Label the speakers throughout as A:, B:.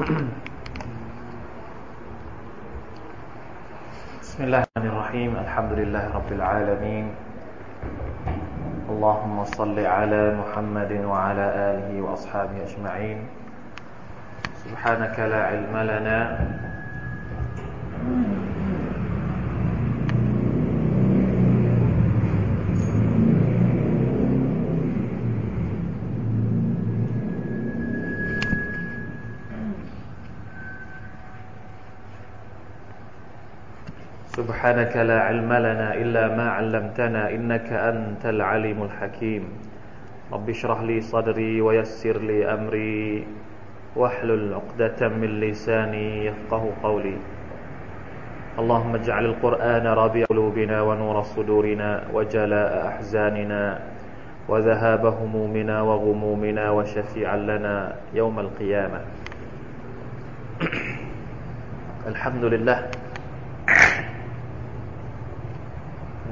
A: بسم الله الرحمن الرحيم. الحمد لله رب العالمين. اللهم صل على محمد وعلى آله وأصحابه أجمعين. سبحانك لا علم لنا سبحانك لا علم لنا إلا ما علمتنا إنك أنت العليم الحكيم. رب اشرح لي صدري ويسر لي أمري. واحلل عقدة من لساني يفقه قولي. اللهم اجعل القرآن ربيع قلوبنا ونور صدورنا وجلاء أحزاننا وذهاب همومنا وغمومنا وشفيعا لنا يوم القيامة. الحمد لله.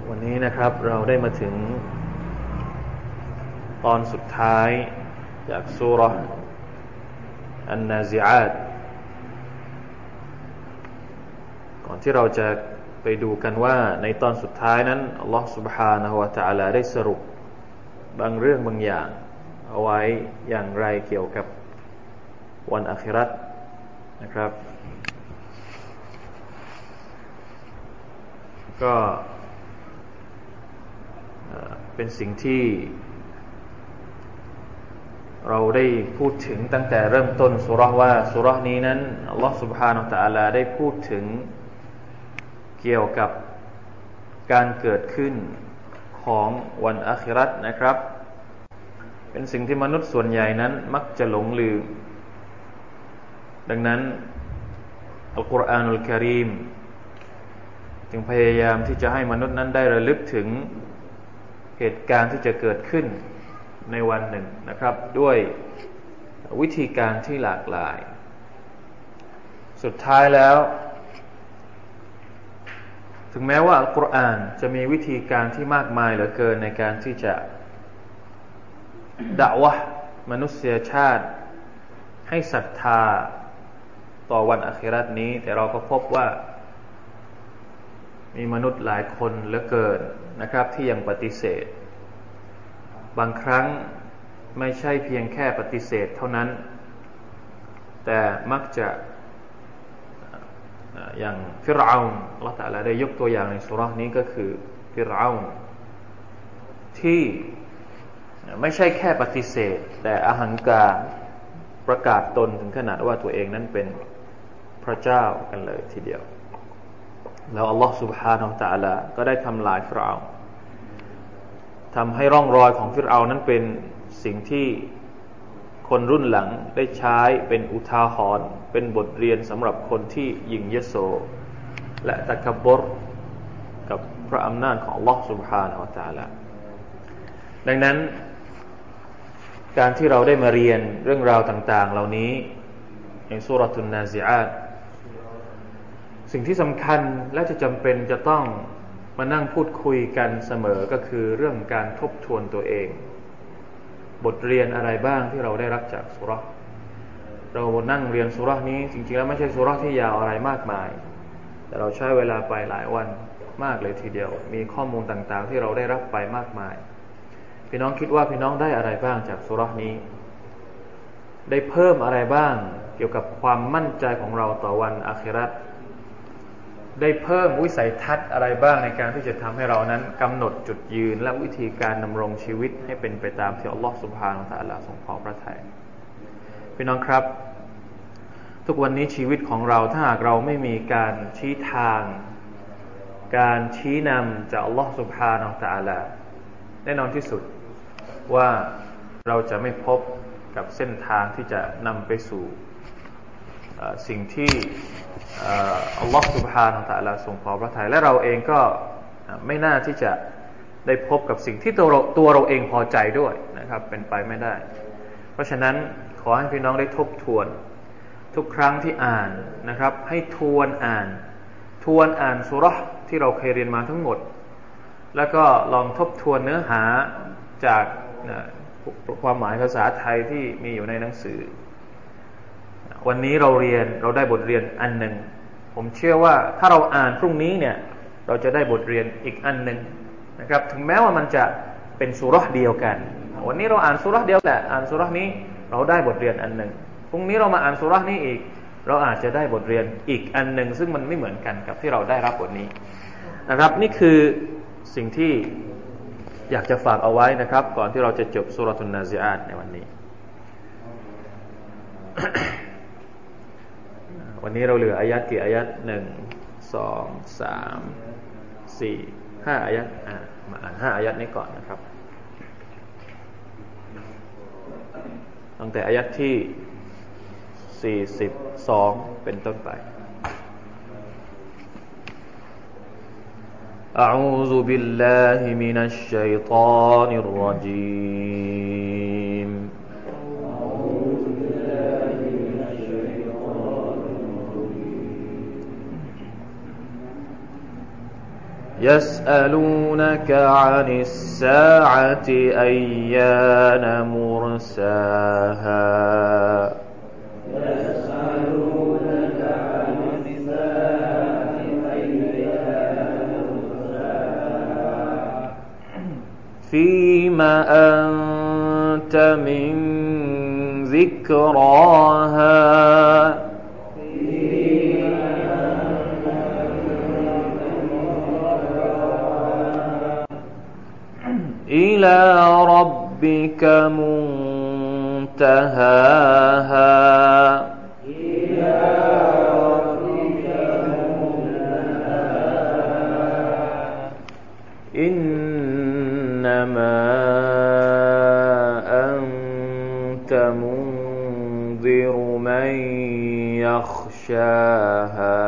A: วันนี้นะครับเราได้มาถึง ตอนสุดท้าย จากสุรอันนาซิอาตก่อนที่เราจะไปดูกันว่าในตอนสุดท้ายนั้นอัลลอฮฺ سبحانه และ تعالى ได้สรุปบางเรื่องบางอย่าง เอาไว้อย่างไรเกี่ยวกับวันอัครัตนะครับ ก็ เป็นสิ่งที่ เราได้พูดถึงตั้งแต่เริ่มต้นสุรว่าสุรนี้นั้นอัลลอฮฺ سبحانه และ تعالى ได้พูดถึงเกี่ยวกับการเกิดขึ้นของวันอัครัตนะครับ เป็นสิ่งที่มนุษย์ส่วนใหญ่นั้น มักจะหลงลืม ดังนั้นอัลกุรอานุลกิริมจึงพยายามที่จะให้มนุษย์นั้นได้ระลึกถึง เหตุการณ์ที่จะเกิดขึ้นในวันหนึ่งนะครับ ด้วยวิธีการที่หลากหลาย สุดท้ายแล้ว ถึงแม้ว่าอัลกุรอานจะมีวิธีการที่มากมายเหลือเกินในการที่จะด่าวะมนุษยชาติ ให้ศรัทธาต่อวันอัคราตนี้ แต่เราก็พบว่า มีมนุษย์หลายคนเหลือเกิน นะครับที่ยังปฏิเสธ บางครั้งไม่ใช่เพียงแค่ปฏิเสธเท่านั้น แต่มักจะอย่างฟิรเอาเราแต่ละได้ยกตัวอย่างในสุรานี้ก็คือฟิรเอาที่ไม่ใช่แค่ปฏิเสธ แต่อหังการประกาศตนถึงขนาดว่าตัวเองนั้นเป็นพระเจ้ากันเลยทีเดียว แล้วอัลลอฮ์ سبحانه และ تعالى ก็ได้ทำลายฟิรเอาทำให้ร่องรอยของฟิรเอานั้นเป็นสิ่งที่คนรุ่นหลังได้ใช้เป็นอุทาหรณ์เป็นบทเรียนสำหรับคนที่ยิงยโส และตะกบรกับพระอำนาจของ Allah سبحانه และ تعالى ดังนั้น การที่เราได้มาเรียนเรื่องราวต่าง ๆ เหล่านี้ในสุรทุนนาซิอาต สิ่งที่สำคัญและจะจำเป็นจะต้องมานั่งพูดคุยกันเสมอก็คือเรื่องการทบทวนตัวเอง บทเรียนอะไรบ้างที่เราได้รับจากสุรเรานั่งเรียนสุรนี้ จริงๆแล้วไม่ใช่สุรที่ยาวอะไรมากมาย แต่เราใช้เวลาไปหลายวันมากเลยทีเดียว มีข้อมูลต่างๆ ที่เราได้รับไปมากมาย พี่น้องคิดว่าพี่น้องได้อะไรบ้างจากสุรนี้ ได้เพิ่มอะไรบ้างเกี่ยวกับความมั่นใจของเราต่อวันอาครัต ได้เพิ่มวิสัยทัศน์อะไรบ้างในการที่จะทำให้เรานั้นกำหนดจุดยืนและวิธีการดำรงชีวิตให้เป็นไปตามที่อัลลอฮฺสุบฮานาอัลลอฮฺทรงพอพระทัยพี่น้องครับ ทุกวันนี้ชีวิตของเราถ้าหากเราไม่มีการชี้ทาง การชี้นำจากอัลลอฮฺสุบฮานาอัลลอฮฺแน่นอนที่สุดว่าเราจะไม่พบกับเส้นทางที่จะนำไปสู่สิ่งที่ อัลลอฮฺสุบฮานาตะลาทรงพอพระทัยและเราเองก็ไม่น่าที่จะได้พบกับสิ่งที่ตัวเราตัวเราเองพอใจด้วยนะครับ เป็นไปไม่ได้ เพราะฉะนั้นขอให้พี่น้องได้ทบทวน ทุกครั้งที่อ่านนะครับ ให้ทวนอ่าน ทวนอ่านสุรษที่เราเคยเรียนมาทั้งหมด แล้วก็ลองทบทวนเนื้อหาจากความหมายภาษาไทยที่มีอยู่ในหนังสือ วันนี้เราเรียนเราได้บทเรียนอันหนึ่ง ผมเชื่อว่าถ้าเราอ่านพรุ่งนี้เนี่ย เราจะได้บทเรียนอีกอันหนึ่งนะครับ ถึงแม้ว่ามันจะเป็นสุรษเดียวกัน วันนี้เราอ่านสุรษเดียวแหละอ่านสุรษนี้เราได้บทเรียนอันหนึ่งพรุ่งนี้เรามาอ่านสุรษนี้อีก เราอาจจะได้บทเรียนอีกอันหนึ่งซึ่งมันไม่เหมือนกันกับที่เราได้รับบทนี้นะครับ นี่คือสิ่งที่อยากจะฝากเอาไว้นะครับ ก่อนที่เราจะจบสุรทุนนาซิอาตในวันนี้ วันนี้เราเหลืออายัดกี่อายัดหนึ่งสองสามสี่ห้าอายัดอ่ามาอ่านห้าอายัดนี้ก่อนนะครับ ตั้งแต่อายัดที่สี่สิบสองเป็นต้นไป أعوذ بالله من الشيطان الرجيم يسألونك عن الساعة أيان مرساها. يسألونك عن الساعة أيان مرساها. فيما أنت من ذكراها؟ إلى ربك منتهاها. إلى ربك منتهاها إنما أنت منذر من يخشاها.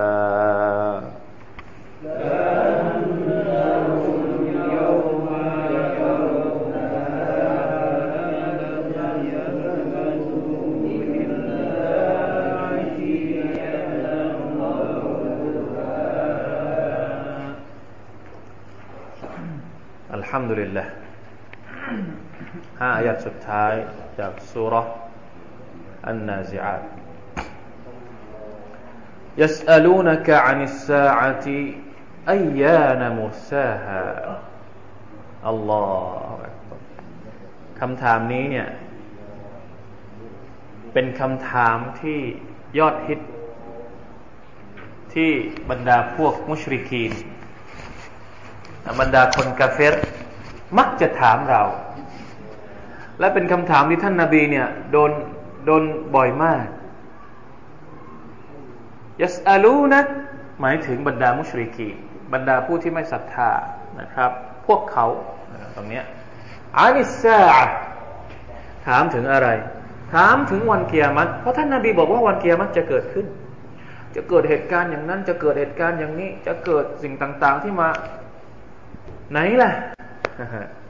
A: الحمد لله ห้าอายัดสุดท้ายจากสุรอันนาซิอาต يسألونك عن الساعة أيان مرساها อัลลอฮฺคำถามนี้เนี่ย เป็นคำถามที่ยอดฮิต ที่บรรดาพวกมุชริกีนบรรดาคนกาเฟร มักจะถามเรา และเป็นคำถามที่ท่านนาบีเนี่ยโดนโดนบ่อยมากยัสอาลูนะหมายถึงบรรดามุชริกีบรรดาผู้ที่ไม่ศรัทธานะครับ พวกเขาตรงนี้อานิสซาถามถึงอะไร ถามถึงวันเกียรติเพราะท่านนาบีบอกว่าวันเกียรติจะเกิดขึ้น จะเกิดเหตุการณ์อย่างนั้น จะเกิดเหตุการณ์อย่างนี้ จะเกิดสิ่งต่าง ๆ ที่มา ไหนล่ะ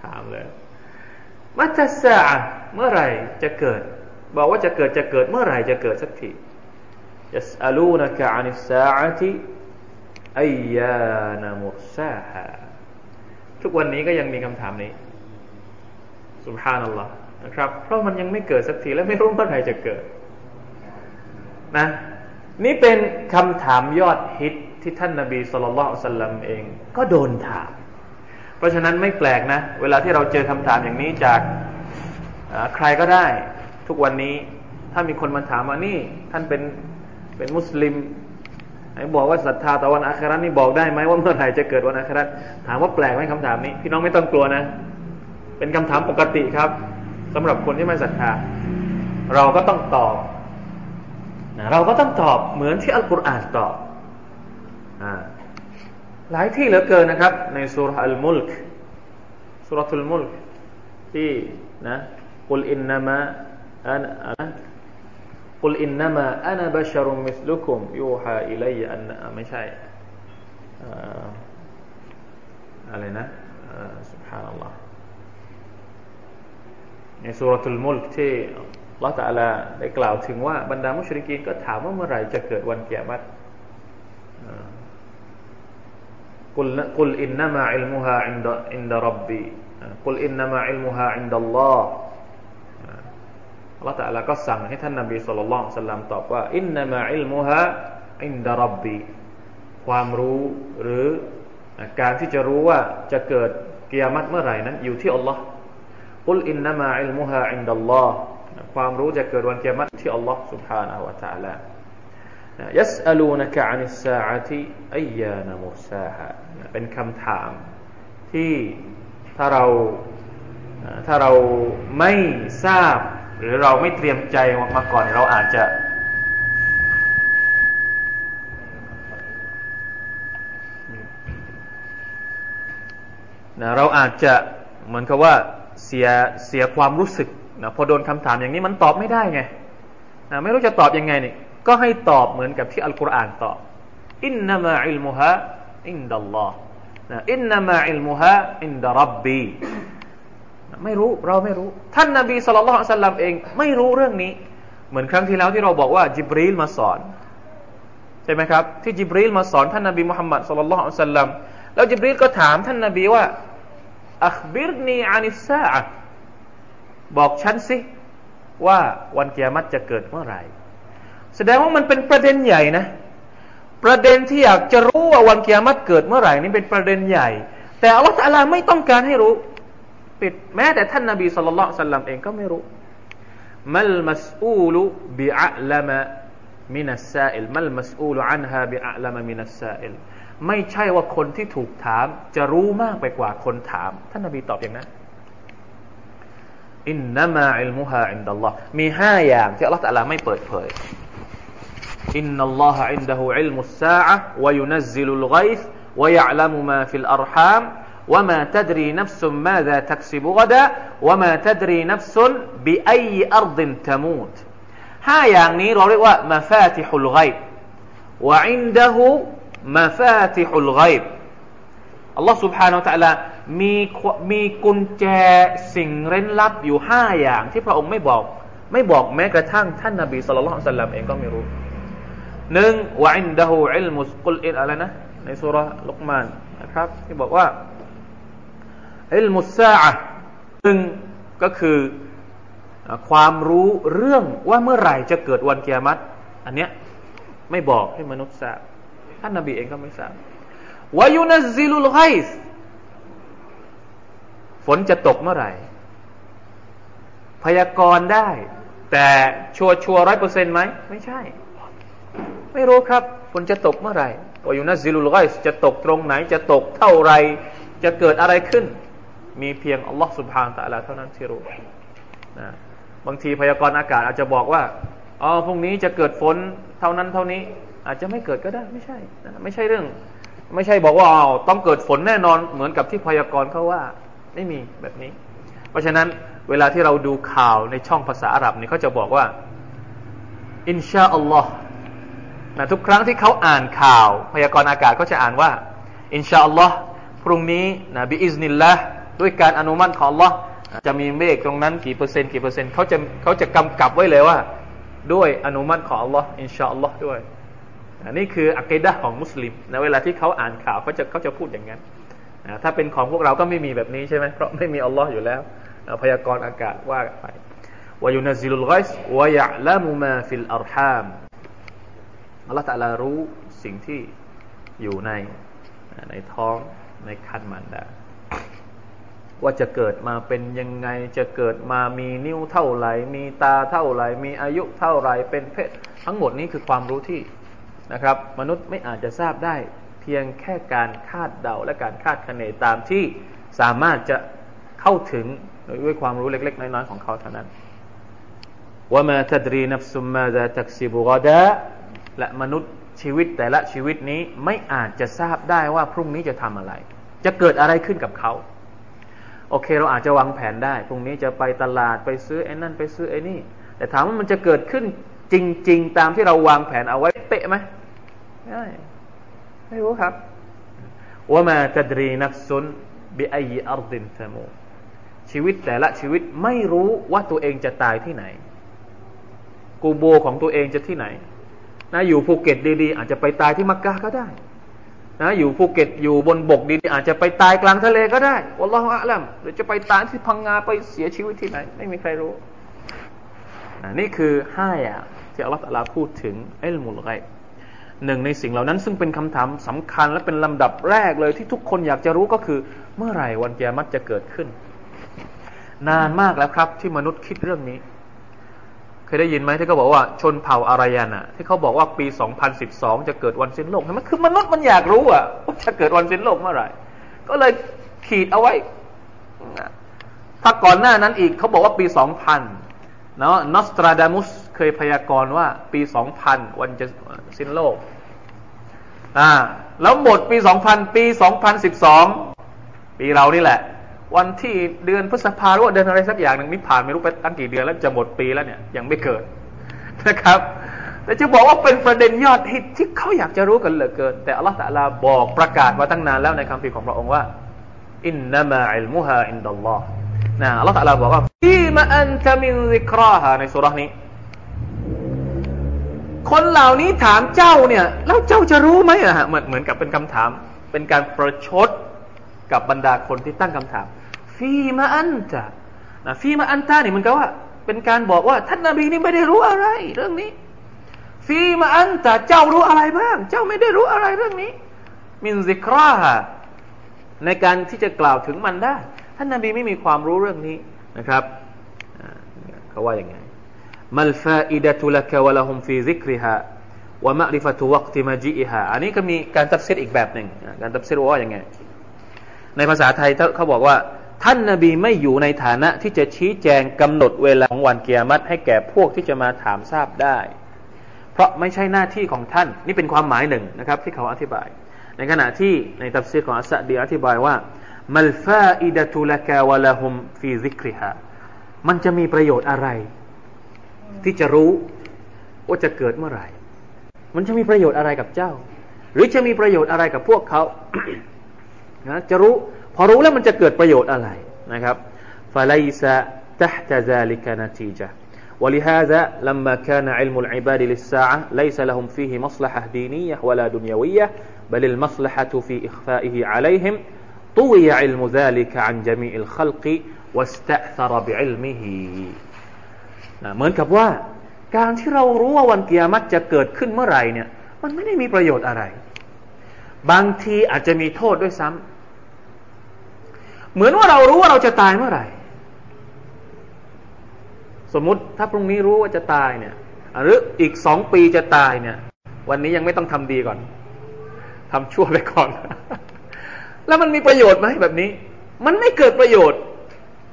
A: ถามเลยมัตสาเมื่อไหร่จะเกิด บอกว่าจะเกิดจะเกิดเมื่อไหร่จะเกิดสักทียัสอาลูนักอานิสาติอายานมุซาฮาทุกวันนี้ก็ยังมีคำถามนี้สุบฮานัลลอฮ์นะครับ เพราะมันยังไม่เกิดสักทีและไม่รู้เมื่อไหร่จะเกิดนะนี่เป็นคำถามยอดฮิตที่ท่านนาบีสุลต่านสัลลัมเอง ก็โดนถาม เพราะฉะนั้นไม่แปลกนะ เวลาที่เราเจอคำถามอย่างนี้จากใครก็ได้ทุกวันนี้ถ้ามีคนมาถามว่านี่ ท่านเป็นเป็นมุสลิมไอ้บอกว่าศรัทธาต่อวันอาครานี่บอกได้ไหมว่าเมื่อไหร่จะเกิดวันอาคราถามว่าแปลกไหมคำถามนี้ พี่น้องไม่ต้องกลัวนะ เป็นคำถามปกติครับสำหรับคนที่ไม่ศรัทธา เราก็ต้องตอบเราก็ต้องตอบเหมือนที่อัลกุรอานตอบอ่า หลายที่เหลือเกินนะครับ ในสุรอัลมุลกสุรทุลมุลกที่นะกุลอินนามะอันอะกุลอินนามะอันบัชรุมมิสลุคุมยูฮาอิลัยอันไม่ใช่อะไรนะสุภานัลลอฮ์ในสุรทูลมุลกที่ละตาลาได้กล่าวถึงว่าบรรดามุชริกีนก็ถามว่าเมื่อไหร่จะเกิดวันเกียรติ กุลกุลอินนามาอิลมุฮาอินดอินดรับบีกุลอินนามาอิลมุฮาอินดัลลอฮ์อัลลอฮฺตะลาก็สั่งให้ท่านนบีสุลต่านสัลลัมตอบว่าอินนามาอิลมุฮาอินดารับบีความรู้หรือการที่จะรู้ว่าจะเกิดกิยามัตเมื่อไหร่นั้น อยู่ที่อัลลอฮ์กุลอินนามาอิลมุฮาอินดัลลอฮ์ความรู้จะเกิดวันกิยามัตที่อัลลอฮ์ سبحانه และ تعالى ยัสอลูนกะอานิสาอาติอียานามุเป็นคำถามที่ถ้าเราถ้าเราไม่ทราบ หรือเราไม่เตรียมใจมาก่อนเราอาจจะ เราอาจจะเหมือนกับว่าเสียเสียความรู้สึกนะพอโดนคำถามอย่างนี้มันตอบไม่ได้ไงนะไม่รู้จะตอบยังไงนี่ ก็ให้ตอบเหมือนกับที่อัลกุรอานตอบอินนามาอิลมุฮะอินดัลลอฮ์นะอินนามาอิลมุฮะعند ربيไม่รู้เราไม่รู้ ท่านนาบีصلى الله عليه وسلمเอง ไม่รู้เรื่องนี้ เหมือนครั้งที่แล้วที่เราบอกว่าจิบรีลมาสอนใช่ไหมครับที่จิบรีลมาสอนท่านนาบีมุฮัมมัดصلى الله عليه وسلمแล้วจิบรีลก็ถามท่านนาบีว่าأخبرني عن الساعةบอกฉันสิว่าวันเกียมัตจะเกิดเมื่อไหร่ แสดงว่ามันเป็นประเด็นใหญ่นะ ประเด็นที่อยากจะรู้ว่าวันเกียมัตเกิดเมื่อไหร่นี่เป็นประเด็นใหญ่ แต่อัลลอฮฺตะลาไม่ต้องการให้รู้ปิดแม้แต่ท่านนาบีصلى الله عليه وسلمเองก็ไม่รู้ما المسؤول بأعلم من السائل ما المسؤول عنها بأعلم من السائلไม่ใช่ว่าคนที่ถูกถาม จะรู้มากไปกว่าคนถาม ท่านนบีตอบอย่างนั้นإنما علمها عند اللهมีห้าอย่างที่อัลลอฮฺตะลาไม่เปิดเผย อินนัลลอฮะอินดะฮูอิลมุสซาอะวะยุนัซซิลุลไกซ์วะยะลัมุมาฟิลอัรฮาม وما تدري نفس ماذا تكسب غدا وما تدري نفس بأي أرض تموت ห้าอย่างนี้เราเรียกว่ามาฟาติฮุลไกบวะอินดะฮูมาฟาติฮุลไกบอัลลอฮ์ سبحانه และ تعالى มีมีกุญแจสิ่งเร้นลับอยู่ห้าอย่างที่พระองค์ไม่บอก ไม่บอกแม้กระทั่งท่านนบีสุลต่านสัลลัมเองก็ไม่รู้ หนึ่งوعنده علم الس قل إنอะไรนะในสุเราะห์ลุกมานนะครับ ที่บอกว่าعلم الساعةหนึ่งก็คือความรู้เรื่องว่าเมื่อไหร่จะเกิดวันเกียมัตอันเนี้ยไม่บอกให้มนุษย์ทราบท่านนบีเองก็ไม่ทราบوينزل الغيثฝนจะตกเมื่อไหร่ พยากรณ์ได้ แต่ชัวชัวร้อยเปอร์เซ็นต์ไหม ไม่ใช่ ไม่รู้ครับฝนจะตกเมื่อไหร่วายุนซิลุลไกส์จะตกตรงไหน จะตกเท่าไรจะเกิดอะไรขึ้น มีเพียงอัลลอฮ์สุบฮานตะลาเท่านั้นที่รู้นะบางทีพยากรณ์อากาศอาจจะบอกว่าอ๋อพรุ่งนี้จะเกิดฝนเท่านั้นเท่านี้ อาจจะไม่เกิดก็ได้ไม่ใช่นะไม่ใช่เรื่อง ไม่ใช่บอกว่าต้องเกิดฝนแน่นอนเหมือนกับที่พยากรณ์เขาว่า ไม่มีแบบนี้ เพราะฉะนั้นเวลาที่เราดูข่าวในช่องภาษาอาหรับนี่เขาจะบอกว่าอินชาอัลลอฮ์ นะทุกครั้งที่เขาอ่านข่าวพยากรณ์อากาศเขาจะอ่านว่า อินชาอัลลอฮ์พรุ่งนี้นะبإذن اللهด้วยการอนุมัติของอัลลอฮ์จะมีเมฆตรงนั้นกี่เปอร์เซ็นต์กี่เปอร์เซ็นต์เขาจะเขาจะกำกับไว้เลยว่า ด้วยอนุมัติของอัลลอฮ์อินชาอัลลอฮ์ด้วยอันนี้คืออะกีดะฮ์ของมุสลิมในเวลาที่เขาอ่านข่าวเขาจะเขาจะพูดอย่างนั้นถ้าเป็นของพวกเราก็ไม่มีแบบนี้ใช่ไหมเพราะไม่มีอัลลอฮ์อยู่แล้วพยากรณ์อากาศว่าไปوينزل الغيث ويعلم ما في الأرحام อัลลอฮ์ตะลารู้สิ่งที่อยู่ในในท้องในครรภ์มารดาว่าจะเกิดมาเป็นยังไงจะเกิดมามีนิ้วเท่าไหร่มีตาเท่าไหร่มีอายุเท่าไหร่เป็นเพศ ทั้งหมดนี้คือความรู้ที่นะครับ มนุษย์ไม่อาจจะทราบได้เพียงแค่การคาดเดาและการคาดคะเนตามที่สามารถจะเข้าถึงด้วยความรู้เล็ก ๆ น้อยๆของเขาเท่านั้นว่ามาทัดรีนับซุมมาจะตักซิบุกดะ และมนุษย์ชีวิตแต่ละชีวิตนี้ไม่อาจจะทราบได้ว่าพรุ่งนี้จะทำอะไร จะเกิดอะไรขึ้นกับเขา โอเค เราอาจจะวางแผนได้ พรุ่งนี้จะไปตลาดไปซื้อไอ้นั่นไปซื้อไอ้นี่ แต่ถามว่ามันจะเกิดขึ้นจริง ๆ ตามที่เราวางแผนเอาไว้เป๊ะไหมไม่ไม่รู้ครับوما تدري نفس بأي أرض تموتชีวิตแต่ละชีวิตไม่รู้ว่าตัวเองจะตายที่ไหน กูโบของตัวเองจะที่ไหน นะอยู่ภูเก็ตดีๆ อาจจะไปตายที่มักกะก็ได้นะอยู่ภูเก็ตอยู่บนบกดีๆ อาจจะไปตายกลางทะเลก็ได้والله أعلمหรือจะไปตายที่พังงาไปเสียชีวิตที่ไหน ไม่มีใครรู้นี่คือห้าอย่างที่อัลลอฮฺพูดถึงเอลมุลไกหนึ่งในสิ่งเหล่านั้นซึ่งเป็นคำถามสำคัญและเป็นลำดับแรกเลยที่ทุกคนอยากจะรู้ก็คือ เมื่อไหร่วันแกมัตจะเกิดขึ้น นานมากแล้วครับที่มนุษย์คิดเรื่องนี้ ยได้ยินไหมที่เขาบอกว่าชนเผ่าอารยันอะที่เขาบอกว่าปี 2012 จะเกิดวันสิ้นโลกเห็นไหมคือมนุษย์มันอยากรู้อะว่าจะเกิดวันสิ้นโลกเมื่อไหร่ ก็เลยขีดเอาไว้ ถ้าก่อนหน้านั้นอีกเขาบอกว่าปี 2000 เนาะนอสตราดามุสเคยพยากรณ์ว่าปี 2000 วันจะสิ้นโลกอ่าแล้วหมดปี 2000 ปี 2012 ปีเรานี่แหละ วันที่เดือนพฤษภาหรือว่าเดือนอะไรสักอย่างหนึ่งนี่ผ่านไม่รู้ไปตั้งกี่เดือนแล้วจะหมดปีแล้วเนี่ยยังไม่เกิดนะครับ แต่จะบอกว่าเป็นประเด็นยอดฮิตที่เขาอยากจะรู้กันเหลือเกิน แต่อัลลอฮฺตะลาบอกประกาศมาตั้งนานแล้วในคำพีของพระองค์ว่าإنما علمها عند اللهนะอัลลอฮฺตะลาบอกว่าفيم أنت من ذكراهاในสุรานี้ คนเหล่านี้ถามเจ้าเนี่ยแล้วเจ้าจะรู้ไหมอะฮะเหมือนเหมือนกับเป็นคำถาม เป็นการประชดกับบรรดาคนที่ตั้งคำถาม فيم أنت นะ فيم أنت นี่มันก็ว่า เป็นการบอกว่า ท่านนาบีนี่ไม่ได้รู้อะไร เรื่องนี้ فيم أنت เจ้ารู้อะไรบ้าง เจ้าไม่ได้รู้อะไรเรื่องนี้ من ذكراهاในการที่จะกล่าวถึงมันได้ ท่านนาบีไม่มีความรู้เรื่องนี้นะครับเขาว่าอย่างไงما الفائدة لك ولهم في ذكرها ومعرفة وقت مجيئهاอันนี้ก็มีการตัฟซีรอีกแบบหนึ่งการตัฟซีรว่าอย่างไง ในภาษาไทยเขาบอกว่า ท่านนาบีไม่อยู่ในฐานะที่จะชี้แจงกำหนดเวลาของวันเกียมัตให้แก่พวกที่จะมาถามทราบได้ เพราะไม่ใช่หน้าที่ของท่าน นี่เป็นความหมายหนึ่งนะครับ ที่เขาอธิบาย ในขณะที่ในตัฟซีของอัสซะดีอธิบายว่ามัลฟาอิดะตุลกาวะละฮุมฟีซิกริฮามันจะมีประโยชน์อะไร ที่จะรู้ว่าจะเกิดเมื่อไหร่ มันจะมีประโยชน์อะไรกับเจ้า หรือจะมีประโยชน์อะไรกับพวกเขานะจะรู้ อรู้แล้วมันจะเกิดประโยชน์อะไรนะครับ فليس تحت ذلك نتيجة ولهذا لما كان علم العباد للساعة ليس لهم فيه مصلحة دينية ولا دنيوية بل المصلحة في إخفائه عليهم طوي علم ذلك عن جميع الخلق واستأثر بعلمه นะเหมือนกับว่า การที่เรารู้ว่าวันเกียรติจะเกิดขึ้นเมื่อไหร่เนี่ย มันไม่ได้มีประโยชน์อะไร บางทีอาจจะมีโทษด้วยซ้ำ เหมือนว่าเรารู้ว่าเราจะตายเมื่อไหร่ สมมุติถ้าพรุ่งนี้รู้ว่าจะตายเนี่ย หรืออีกสองปีจะตายเนี่ย วันนี้ยังไม่ต้องทำดีก่อนทำชั่วไปก่อน แล้วมันมีประโยชน์ไหมแบบนี้ มันไม่เกิดประโยชน์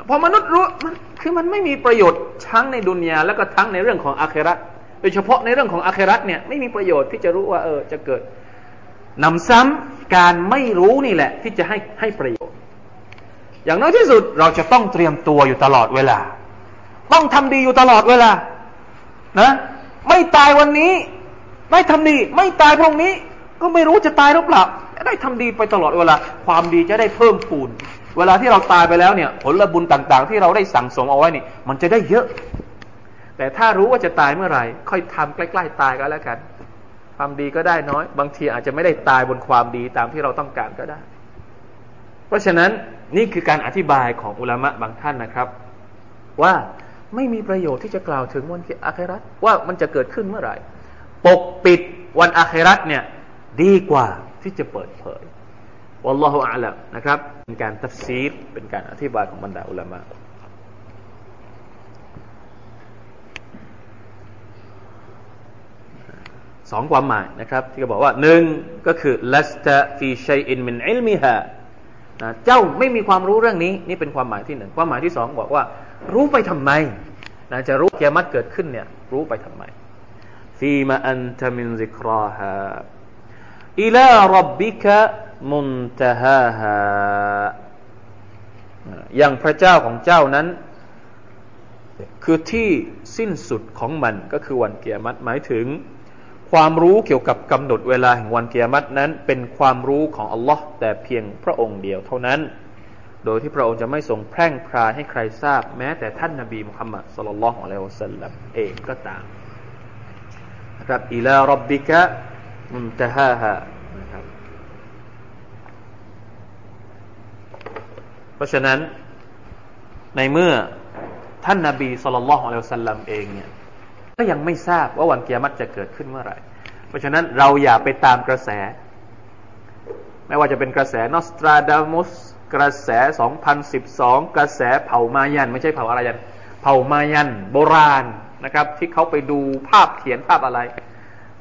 A: พอมนุษย์รู้มันคือมันไม่มีประโยชน์ทั้งในดุนยาแล้วก็ทั้งในเรื่องของอาเคราโดยเฉพาะในเรื่องของอาเคราเนี่ยไม่มีประโยชน์ที่จะรู้ว่าเออจะเกิดนำซ้ำการไม่รู้นี่แหละ ที่จะให้ให้ประโยชน์ อย่างน้อยที่สุดเราจะต้องเตรียมตัวอยู่ตลอดเวลา ต้องทำดีอยู่ตลอดเวลา นะ ไม่ตายวันนี้ ไม่ทำดี ไม่ตายพรุ่งนี้ ก็ไม่รู้จะตายหรือเปล่าได้ทำดีไปตลอดเวลา ความดีจะได้เพิ่มพูน เวลาที่เราตายไปแล้วเนี่ยผลบุญต่าง ๆ ที่เราได้สั่งสมเอาไว้นี่ มันจะได้เยอะ แต่ถ้ารู้ว่าจะตายเมื่อไหร่ ค่อยทำใกล้ๆตายก็แล้วกัน ความดีก็ได้น้อย บางทีอาจจะไม่ได้ตายบนความดีตามที่เราต้องการก็ได้ เพราะฉะนั้น นี่คือการอธิบายของอุลามะบางท่านนะครับ ว่าไม่มีประโยชน์ที่จะกล่าวถึงวันอาคราตว่ามันจะเกิดขึ้นเมื่อไหร่ ปกปิดวันอาคราตเนี่ยดีกว่าที่จะเปิดเผยวัลลอฮุอาลัมนะครับเป็นการตัฟซีรเป็นการอธิบายของบรรดาอุลามะสองความหมายนะครับ ที่เขาบอกว่าหนึ่งก็คือلست في شيء من علمها นะเจ้าไม่มีความรู้เรื่องนี้ นี่เป็นความหมายที่หนึ่งความหมายที่สองบอกว่า รู้ไปทำไมนะจะรู้เกียมัตเกิดขึ้นเนี่ย รู้ไปทำไมفيم أنت من ذكراها إلى ربك منتهاهاอย่างพระเจ้าของเจ้านั้น คือที่สิ้นสุดของมันก็คือวันเกียรติหมายถึง ความรู้เกี่ยวกับกำหนดเวลาแห่งวันเกียรตินั้น เป็นความรู้ของอัลลอฮ์แต่เพียงพระองค์เดียวเท่านั้น โดยที่พระองค์จะไม่ทรงแพร่งพรายให้ใครทราบ แม้แต่ท่านนาบีมุฮัมมัดสุลลัลลอฮุอะลัยฮิวะสัลลัมเองก็ตามนะครับอิลารับบิกะมุนตะฮาฮะนะครับเพราะฉะนั้นในเมื่อท่านนาบีสุลต่านละฮ์อัลลอฮฺสัลลัมเองเนี่ย ก็ยังไม่ทราบว่าวันเกียรติจะเกิดขึ้นเมื่อไหร่ เพราะฉะนั้นเราอย่าไปตามกระแส ไม่ว่าจะเป็นกระแสนอสตราดามุสกระแส 2012 กระแสเผ่ามายัน ไม่ใช่เผ่าอะไรยัน เผ่ามายัน โบราณนะครับ ที่เขาไปดูภาพเขียนภาพอะไร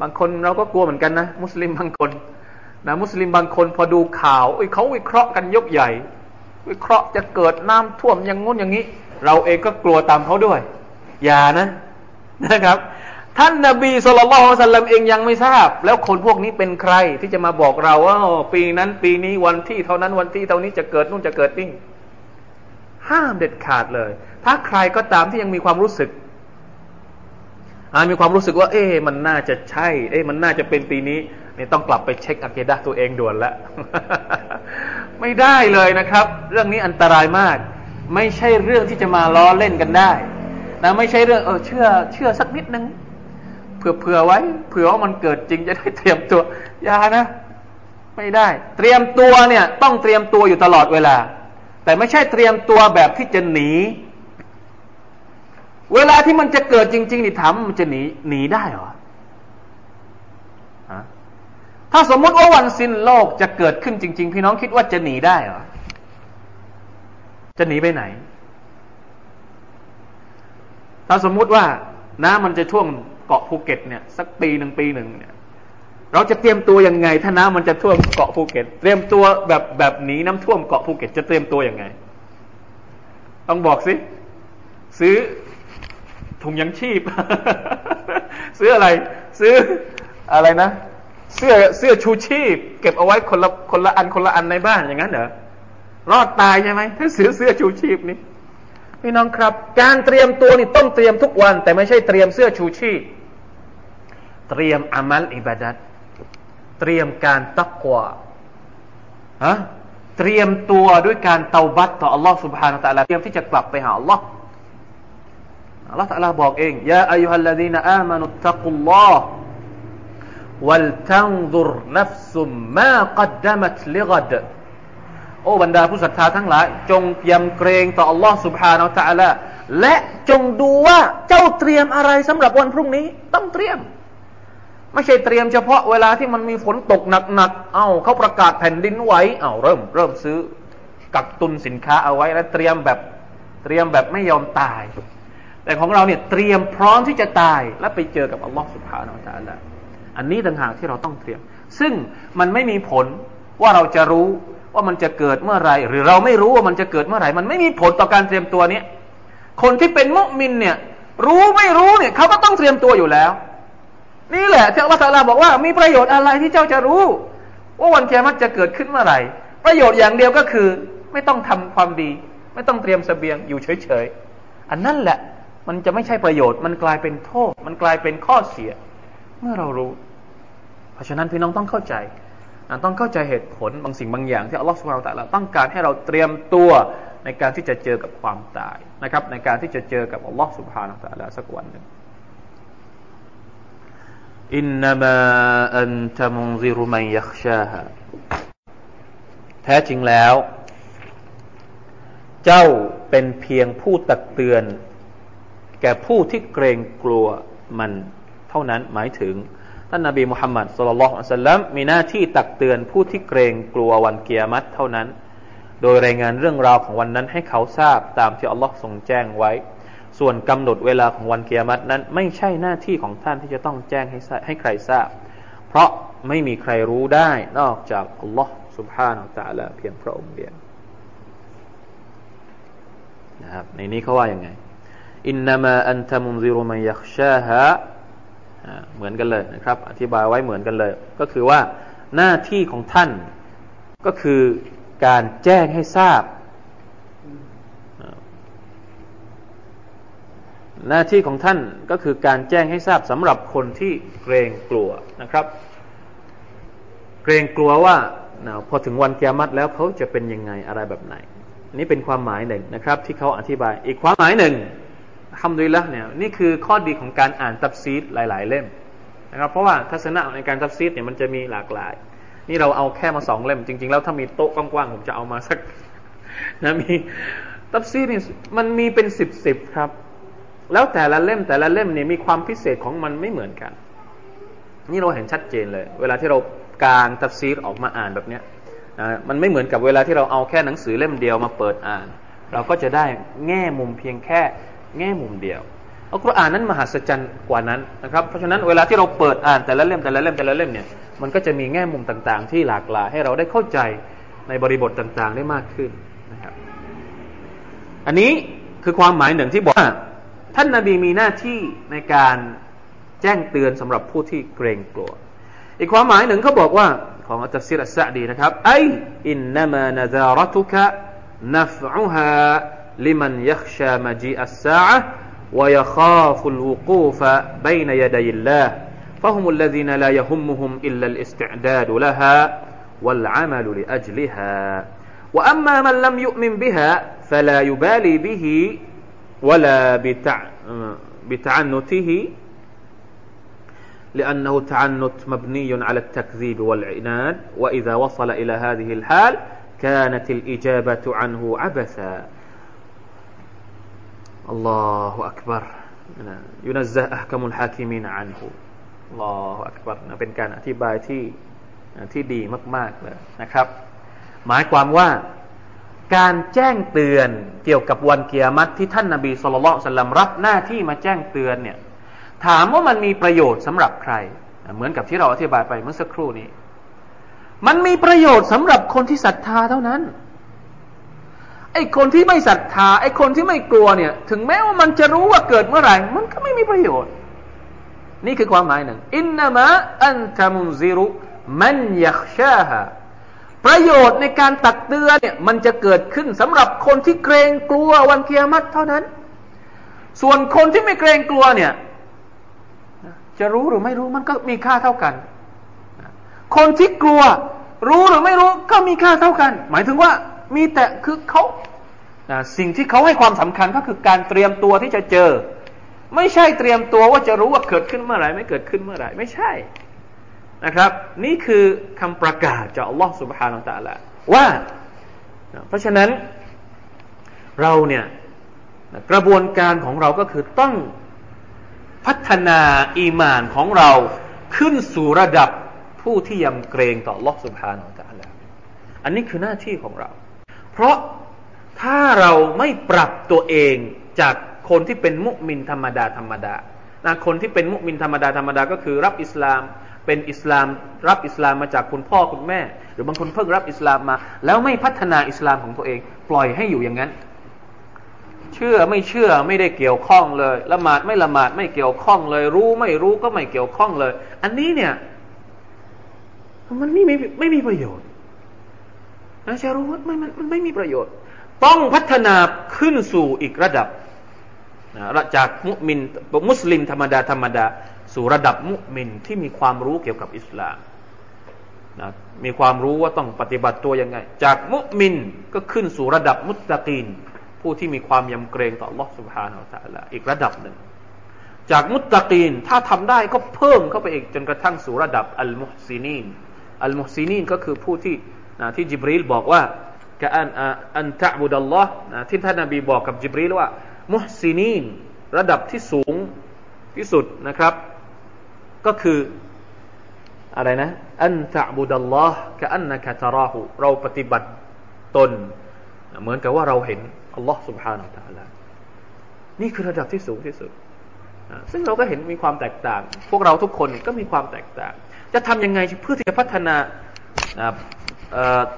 A: บางคนเราก็กลัวเหมือนกันนะ มุสลิมบางคนนะมุสลิมบางคนพอดูข่าวเขาวิเคราะห์กันยกใหญ่ วิเคราะห์จะเกิดน้ำท่วมอย่างงู้นอย่างนี้ เราเองก็กลัวตามเขาด้วย อย่านะ นะครับ ท่านนาบีสุลต่านสัลลัมเองยังไม่ทราบ แล้วคนพวกนี้เป็นใครที่จะมาบอกเราว่าปีนั้นปีนี้วันที่เท่านั้นวันที่เท่านี้จะเกิดนู่นจะเกิดนี่ห้ามเด็ดขาดเลย ถ้าใครก็ตามที่ยังมีความรู้สึกมีความรู้สึกว่า เอ๊ะมันน่าจะใช่ เอ๊ะมันน่าจะเป็นปีนี้นี่ต้องกลับไปเช็คอักดะตัวเองด่วนละไม่ได้เลยนะครับ เรื่องนี้อันตรายมาก ไม่ใช่เรื่องที่จะมาล้อเล่นกันได้ นะไม่ใช่เรื่องเออเชื่อเชื่อสักนิดนึงเผื่อเผื่อไว้ เผื่อว่ามันเกิดจริงจะได้เตรียมตัวอย่านะ ไม่ได้ เตรียมตัวเนี่ย ต้องเตรียมตัวอยู่ตลอดเวลา แต่ไม่ใช่เตรียมตัวแบบที่จะหนี เวลาที่มันจะเกิดจริง ๆ นี่ถามมันจะหนีหนีได้เหรอถ้าสมมุติว่าวันสิ้นโลกจะเกิดขึ้นจริง ๆ พี่น้องคิดว่าจะหนีได้เหรอจะหนีไปไหน ถ้าสมมุติว่าน้ำมันจะท่วมเกาะภูเก็ตเนี่ยสักปีหนึ่งปีหนึ่งเนี่ยเราจะเตรียมตัวยังไง ถ้าน้ำมันจะท่วมเกาะภูเก็ต เตรียมตัวแบบแบบหนีน้ำท่วมเกาะภูเก็ตจะเตรียมตัวยังไง ต้องบอกสิซื้อถุงยังชีพ ซื้ออะไร ซื้ออะไรนะ เสื้อเสื้อชูชีพ เก็บเอาไว้คนละคนละอันคนละอันในบ้านอย่างนั้นเหรอรอดตายใช่ไหมถ้าเสือเสื้อชูชีพนี่พี่น้องครับ การเตรียมตัวนี่ต้องเตรียมทุกวัน แต่ไม่ใช่เตรียมเสื้อชูชีพ เตรียมอามัลอิบาดัตเตรียมการตักวาฮะเตรียมตัวด้วยการเตาบัตต่ออัลลอฮ์ سبحانه และ تعالى เตรียมที่จะกลับไปหาอัลลอฮ์อัลลอฮ์ تعالى บอกเองยาอายุฮัลลดีนอามานุตักุลลอฮ์ ولتنظر نفس ما قدمت لغد โ โอ้บรรดาผู้ศรัทธาทั้งหลาย จงเตรียมเกรงต่ออัลลอฮ์สุบฮานาอัลลอและจงดูว่าเจ้าเตรียมอะไรสำหรับวันพรุ่งนี้ ต้องเตรียม ไม่ใช่เตรียมเฉพาะเวลาที่มันมีฝนตกหนักๆ เอาเขาประกาศแผ่นดินไหวเอาเริ่มเริ่มซื้อ กักตุนสินค้าเอาไว้และเตรียมแบบเตรียมแบบไม่ยอมตาย แต่ของเราเนี่ยเตรียมพร้อมที่จะตายและไปเจอกับอัลลอฮ์สุบฮานาอัลลออันนี้ต่างหากที่เราต้องเตรียม ซึ่งมันไม่มีผลว่าเราจะรู้ ว่ามันจะเกิดเมื่อไรหรือเราไม่รู้ว่ามันจะเกิดเมื่อไหร่มันไม่มีผลต่อการเตรียมตัวเนี้ยคนที่เป็นมุมินเนี่ย รู้ไม่รู้เนี่ยเขาก็ต้องเตรียมตัวอยู่แล้ว นี่แหละที่อัลลอฮฺบอกว่ามีประโยชน์อะไรที่เจ้าจะรู้ ว่าวันเกียรติจะเกิดขึ้นเมื่อไหร่ประโยชน์อย่างเดียวก็คือ ไม่ต้องทำความดี ไม่ต้องเตรียมสเสบียงอยู่เฉยๆอันนั้นแหละมันจะไม่ใช่ประโยชน์มันกลายเป็นโทษ มันกลายเป็นข้อเสีย เมื่อเรารู้ เพราะฉะนั้นพี่น้องต้องเข้าใจ ต้องเข้าใจเหตุผลบางสิ่งบางอย่างที่อัลลอฮฺสุบฮานตะละต้องการให้เราเตรียมตัวในการที่จะเจอกับความตายนะครับ ในการที่จะเจอกับอัลลอฮฺสุบฮานตะละสักวันหนึ่งอินนามาอันตมุนซิรุมัยยักชาฮะแท้จริงแล้ว เจ้าเป็นเพียงผู้ตักเตือน แก่ผู้ที่เกรงกลัวมันเท่านั้นหมายถึง ท่านนาบีมุฮัมมัดสุลลัลอัลลัมมีหน้าที่ตักเตือนผู้ที่เกรงกลัววันเกียรติเท่านั้น โดยรายงานเรื่องราวของวันนั้นให้เขาทราบตามที่อัลลอฮ์ทรงแจ้งไว้ ส่วนกำหนดเวลาของวันเกียรตินั้น ไม่ใช่หน้าที่ของท่านที่จะต้องแจ้งให้ให้ใครทราบ เพราะไม่มีใครรู้ได้นอกจากอัลลอฮ์ سبحانه และ تعالى เพียงพระองค์เดียวนะครับในนี้เขาว่ายังไงอินนามาอันตมุนซิรุมัยยักชาฮะ เหมือนกันเลยนะครับ อธิบายไว้เหมือนกันเลย ก็คือว่าหน้าที่ของท่านก็คือการแจ้งให้ทราบ หน้าที่ของท่านก็คือการแจ้งให้ทราบสำหรับคนที่เกรงกลัวนะครับ เกรงกลัวว่าพอถึงวันกิยามัตแล้วเขาจะเป็นยังไงอะไรแบบไหน นี่เป็นความหมายหนึ่งนะครับ ที่เขาอธิบายอีกความหมายหนึ่ง ทำด้วยละเนี่ยนี่คือข้อดีของการอ่านตับซีดหลาย ๆ เล่มนะครับ เพราะว่าทัศนะในการตับซีดเนี่ยมันจะมีหลากหลาย นี่เราเอาแค่มาสองเล่ม จริง ๆ แล้วถ้ามีโต๊ะกว้างๆผมจะเอามาสักนะมีตับซีดนี่มันมีเป็นสิบสิบครับ แล้วแต่ละเล่มแต่ละเล่มเนี่ยมีความพิเศษของมันไม่เหมือนกัน นี่เราเห็นชัดเจนเลย เวลาที่เราการตัฟซีรออกมาอ่านแบบเนี้ยมันไม่เหมือนกับเวลาที่เราเอาแค่หนังสือเล่มเดียวมาเปิดอ่าน เราก็จะได้แง่มุมเพียงแค่ แง่มุมเดียวอัลกุรอานนั้นมหัศจรรย์กว่านั้นนะครับ เพราะฉะนั้นเวลาที่เราเปิดอ่านแต่ละเล่มแต่ละเล่มแต่ละเล่มเนี่ยมันก็จะมีแง่มุมต่างๆ ที่หลากหลายให้เราได้เข้าใจในบริบทต่างๆ ได้มากขึ้นนะครับ อันนี้คือความหมายหนึ่งที่บอกว่า ท่านนาบีมีหน้าที่ในการแจ้งเตือนสำหรับผู้ที่เกรงกลัว อีกความหมายหนึ่งเขาบอกว่าของอัตสิรัสดีนะครับไออินนามานาซารตุกะนัฟอุฮา لمن يخشى مجيء الساعة ويخاف الوقوف بين يدي الله. فهم الذين لا يهمهم إلا الاستعداد لها والعمل لأجلها. وأما من لم يؤمن بها فلا يبالي به ولا بتع... بتعنته لأنه تعنت مبني على التكذيب والعناد وإذا وصل إلى هذه الحال كانت الإجابة عنه عبثا. الله أكبر ينزه أحكم الحاكمين عنه الله أكبر เป็นการอธิบายที่ที่ดีมากๆเลยนะครับ หมายความว่า การแจ้งเตือนเกี่ยวกับวันเกียรติที่ท่านนาบีสุลต่านรับหน้าที่มาแจ้งเตือนเนี่ยถามว่ามันมีประโยชน์สำหรับใคร เหมือนกับที่เราอธิบายไปเมื่อสักครู่นี้ มันมีประโยชน์สำหรับคนที่ศรัทธาเท่านั้น ไอ้คนที่ไม่ศรัทธา ไอ้คนที่ไม่กลัวเนี่ย ถึงแม้ว่ามันจะรู้ว่าเกิดเมื่อไหร่ มันก็ไม่มีประโยชน์ นี่คือความหมายหนึ่งอินนามะอันตามุนซิรุมันยักชาฮะประโยชน์ในการตักเตือนเนี่ย มันจะเกิดขึ้นสำหรับคนที่เกรงกลัววันเกียรติเท่านั้น ส่วนคนที่ไม่เกรงกลัวเนี่ย จะรู้หรือไม่รู้มันก็มีค่าเท่ากัน คนที่กลัว รู้หรือไม่รู้ก็มีค่าเท่ากัน หมายถึงว่ามีแต่คือเขา สิ่งที่เขาให้ความสำคัญก็คือการเตรียมตัวที่จะเจอ ไม่ใช่เตรียมตัวว่าจะรู้ว่าเกิดขึ้นเมื่อไหร่ไม่เกิดขึ้นเมื่อไหร่ไม่ใช่นะครับ นี่คือคำประกาศจากอัลลอฮฺสุบฮานาตะละว่า เพราะฉะนั้นเราเนี่ยกระบวนการของเราก็คือต้องพัฒนาอีมานของเราขึ้นสู่ระดับผู้ที่ยำเกรงต่อลอสุภาของตาแล้วอันนี้คือหน้าที่ของเรา เพราะ ถ้าเราไม่ปรับตัวเองจากคนที่เป็นมุมินธรรมดาธรรมดานะคนที่เป็นมุมินธรรมดาธรรมดาก็คือรับอิสลามเป็นอิสลามรับอิสลามมาจากคุณพ่อคุณแม่ หรือบางคนเพิ่งรับอิสลามมา แล้วไม่พัฒนาอิสลามของตัวเอง ปล่อยให้อยู่อย่างนั้น เชื่อไม่เชื่อไม่ได้เกี่ยวข้องเลยละหมาดไม่ละหมาดไม่เกี่ยวข้องเลย รู้ไม่รู้ก็ไม่เกี่ยวข้องเลย อันนี้เนี่ย มันไม่ไม่ไม่มีประโยชน์นะจะรู้ว่าไม่มันมันไม่มีประโยชน์ ต้องพัฒนาขึ้นสู่อีกระดับนะจากมุมินมุสลิมธรรมดาธรรมดา สู่ระดับมุมินที่มีความรู้เกี่ยวกับอิสลามนะมีความรู้ว่าต้องปฏิบัติตัวยังไง จากมุมินก็ขึ้นสู่ระดับมุตตะกีนผู้ที่มีความยำเกรงต่อ Allah سبحانه และ تعالى อีกระดับหนึ่ง จากมุตตะกีน ถ้าทำได้ก็เพิ่มเข้าไปอีกจนกระทั่งสู่ระดับอัลมุฮซินีนอัลมุฮซินีนก็คือผู้ที่นะที่จิบรีลบอกว่า กอันอันตะบุดัลลอฮ์นะที่ท่านนบีบอกกับจิบรีลว่า มุฮซินีนระดับที่สูงที่สุดนะครับ ก็คืออะไรนะ อันตะบุดัลลอฮ์กอันนักะตาราหูเราปฏิบัติตน เหมือนกับว่าเราเห็นอัลลอฮ์ سبحانه และ تعالى นี่คือระดับที่สูงที่สุด ซึ่งเราก็เห็นมีความแตกต่าง พวกเราทุกคนก็มีความแตกต่าง จะทำยังไงเพื่อที่จะพัฒนา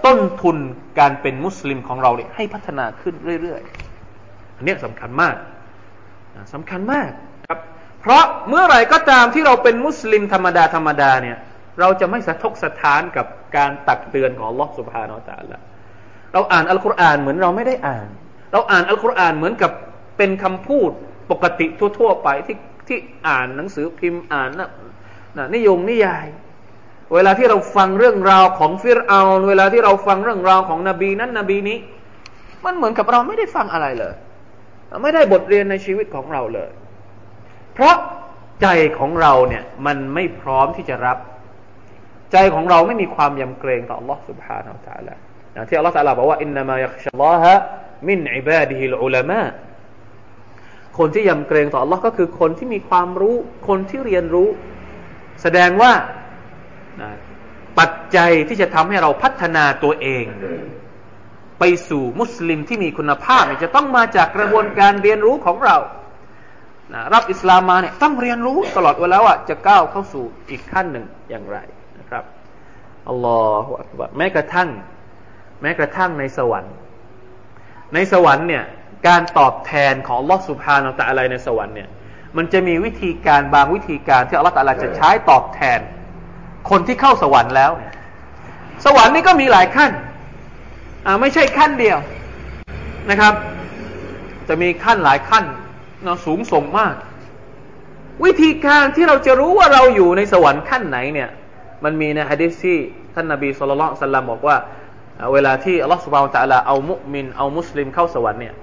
A: ต้นทุนการเป็นมุสลิมของเราเนี่ยให้พัฒนาขึ้นเรื่อยๆ อันนี้สำคัญมากสำคัญมากครับ เพราะเมื่อไหร่ก็ตามที่เราเป็นมุสลิมธรรมดาธรรมดาเนี่ย เราจะไม่สะทกสะท้านกับการตักเตือนของลอสุบฮานาอัลลอฮ์เราอ่านอัลกุรอานเหมือนเราไม่ได้อ่าน เราอ่านอัลกุรอานเหมือนกับเป็นคำพูดปกติทั่ว ๆ ไปที่ที่อ่านหนังสือพิมพ์อ่านนะนะนิยมนิยาย เวลาที่เราฟังเรื่องราวของฟิรเอาเวลาที่เราฟังเรื่องราวของนบีนั้นนบีนี้ มันเหมือนกับเราไม่ได้ฟังอะไรเลย ไม่ได้บทเรียนในชีวิตของเราเลย เพราะใจของเราเนี่ยมันไม่พร้อมที่จะรับ ใจของเราไม่มีความยำเกรงต่อ Allah سبحانه และ تعالى อย่างที่ Allah تعالى บอกว่าอินนามายักชัลลอฮะมินอิบาดิฮิลอุลามะคนที่ยำเกรงต่อ Allah ก็คือคนที่มีความรู้ คนที่เรียนรู้ แสดงว่า ปัจจัยที่จะทำให้เราพัฒนาตัวเอง ไปสู่มุสลิมที่มีคุณภาพจะต้องมาจากกระบวนการเรียนรู้ของเรานะรับอิสลามมาเนี่ยต้องเรียนรู้ตลอดเวลาว่าจะก้าวเข้าสู่อีกขั้นหนึ่งอย่างไรนะครับอัลลอฮฺอักบารแม้กระทั่ง แม้กระทั่งในสวรรค์ ในสวรรค์เนี่ยการตอบแทนของลอสุภานาตะอะไรในสวรรค์เนี่ยมันจะมีวิธีการบางวิธีการที่อัลลอฮฺตะลาจะใช้ตอบแทน คนที่เข้าสวรรค์แล้วสวรรค์นี่ก็มีหลายขั้นไม่ใช่ขั้นเดียวนะครับ จะมีขั้นหลายขั้นเราสูงส่งมาก วิธีการที่เราจะรู้ว่าเราอยู่ในสวรรค์ขั้นไหนเนี่ย มันมีในฮะดิษที่ท่านนาบีสุลต่านสัลลัมบอกว่า เวลาที่อัลลอฮฺสุบานตะลาเอามุมินเอามุสลิมเข้าสวรรค์เนี่ย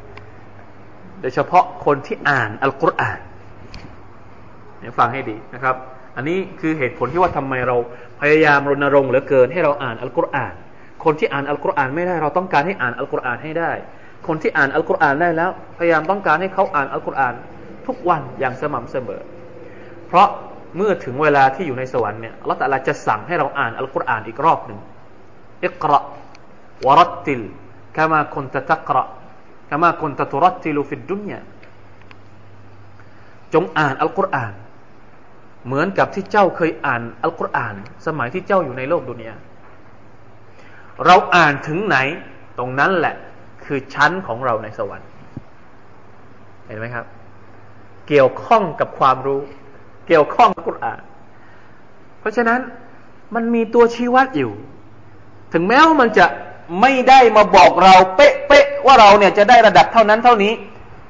A: โดยเฉพาะคนที่อ่านอัลกุรอานฟังให้ดีนะครับ อันนี้คือเหตุผลที่ว่าทำไมเราพยายามรณรงค์เหลือเกินให้เราอ่านอัลกุรอาน คนที่อ่านอัลกุรอานไม่ได้เราต้องการให้อ่านอัลกุรอานให้ได้ คนที่อ่านอัลกุรอานได้แล้ว พยายามต้องการให้เขาอ่านอัลกุรอาน ทุกวันอย่างสม่ำเสมอ เพราะเมื่อถึงเวลาที่อยู่ในสวรรค์เนี่ยอัลลอฮฺจะสั่งให้เราอ่านอัลกุรอานอีกรอบหนึ่งอิกระวรัตติลคามาคุนตะตักระคามาคุนตะตุรัตติลูฟิดดุนยาจงอ่านอัลกุรอาน เหมือนกับที่เจ้าเคยอ่านอัลกุรอาน สมัยที่เจ้าอยู่ในโลกดุนยาเราอ่านถึงไหน ตรงนั้นแหละ คือชั้นของเราในสวรรค์เห็นไหมครับ เกี่ยวข้องกับความรู้ เกี่ยวข้องกับกุรอาน เพราะฉะนั้นมันมีตัวชี้วัดอยู่ ถึงแม้ว่ามันจะไม่ได้มาบอกเราเป๊ะๆว่าเราเนี่ยจะได้ระดับเท่านั้นเท่านี้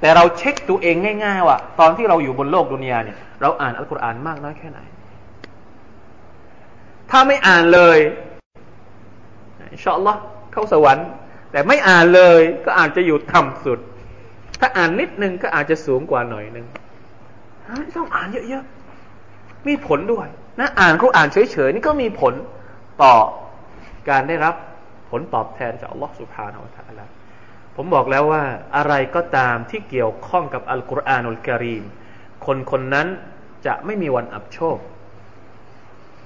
A: แต่เราเช็คตัวเองง่าย ๆ ว่า ตอนที่เราอยู่บนโลกดุนยาเนี่ย เราอ่านอัลกุรอานมากน้อยแค่ไหน ถ้าไม่อ่านเลยอินชาอัลลอฮ์เข้าสวรรค์ แต่ไม่อ่านเลยก็อาจจะอยู่ต่ำสุด ถ้าอ่านนิดนึงก็อาจจะสูงกว่าหน่อยนึงต้องอ่านเยอะๆมีผลด้วย นะอ่านเขาอ่านเฉยๆนี่ก็มีผลต่อการได้รับผลตอบแทนจากอัลลอฮฺสุบฮานาอัลลอฮฺผมบอกแล้วว่าอะไรก็ตามที่เกี่ยวข้องกับอัลกุรอานุลกิรีม คนคนนั้นจะไม่มีวันอับโชค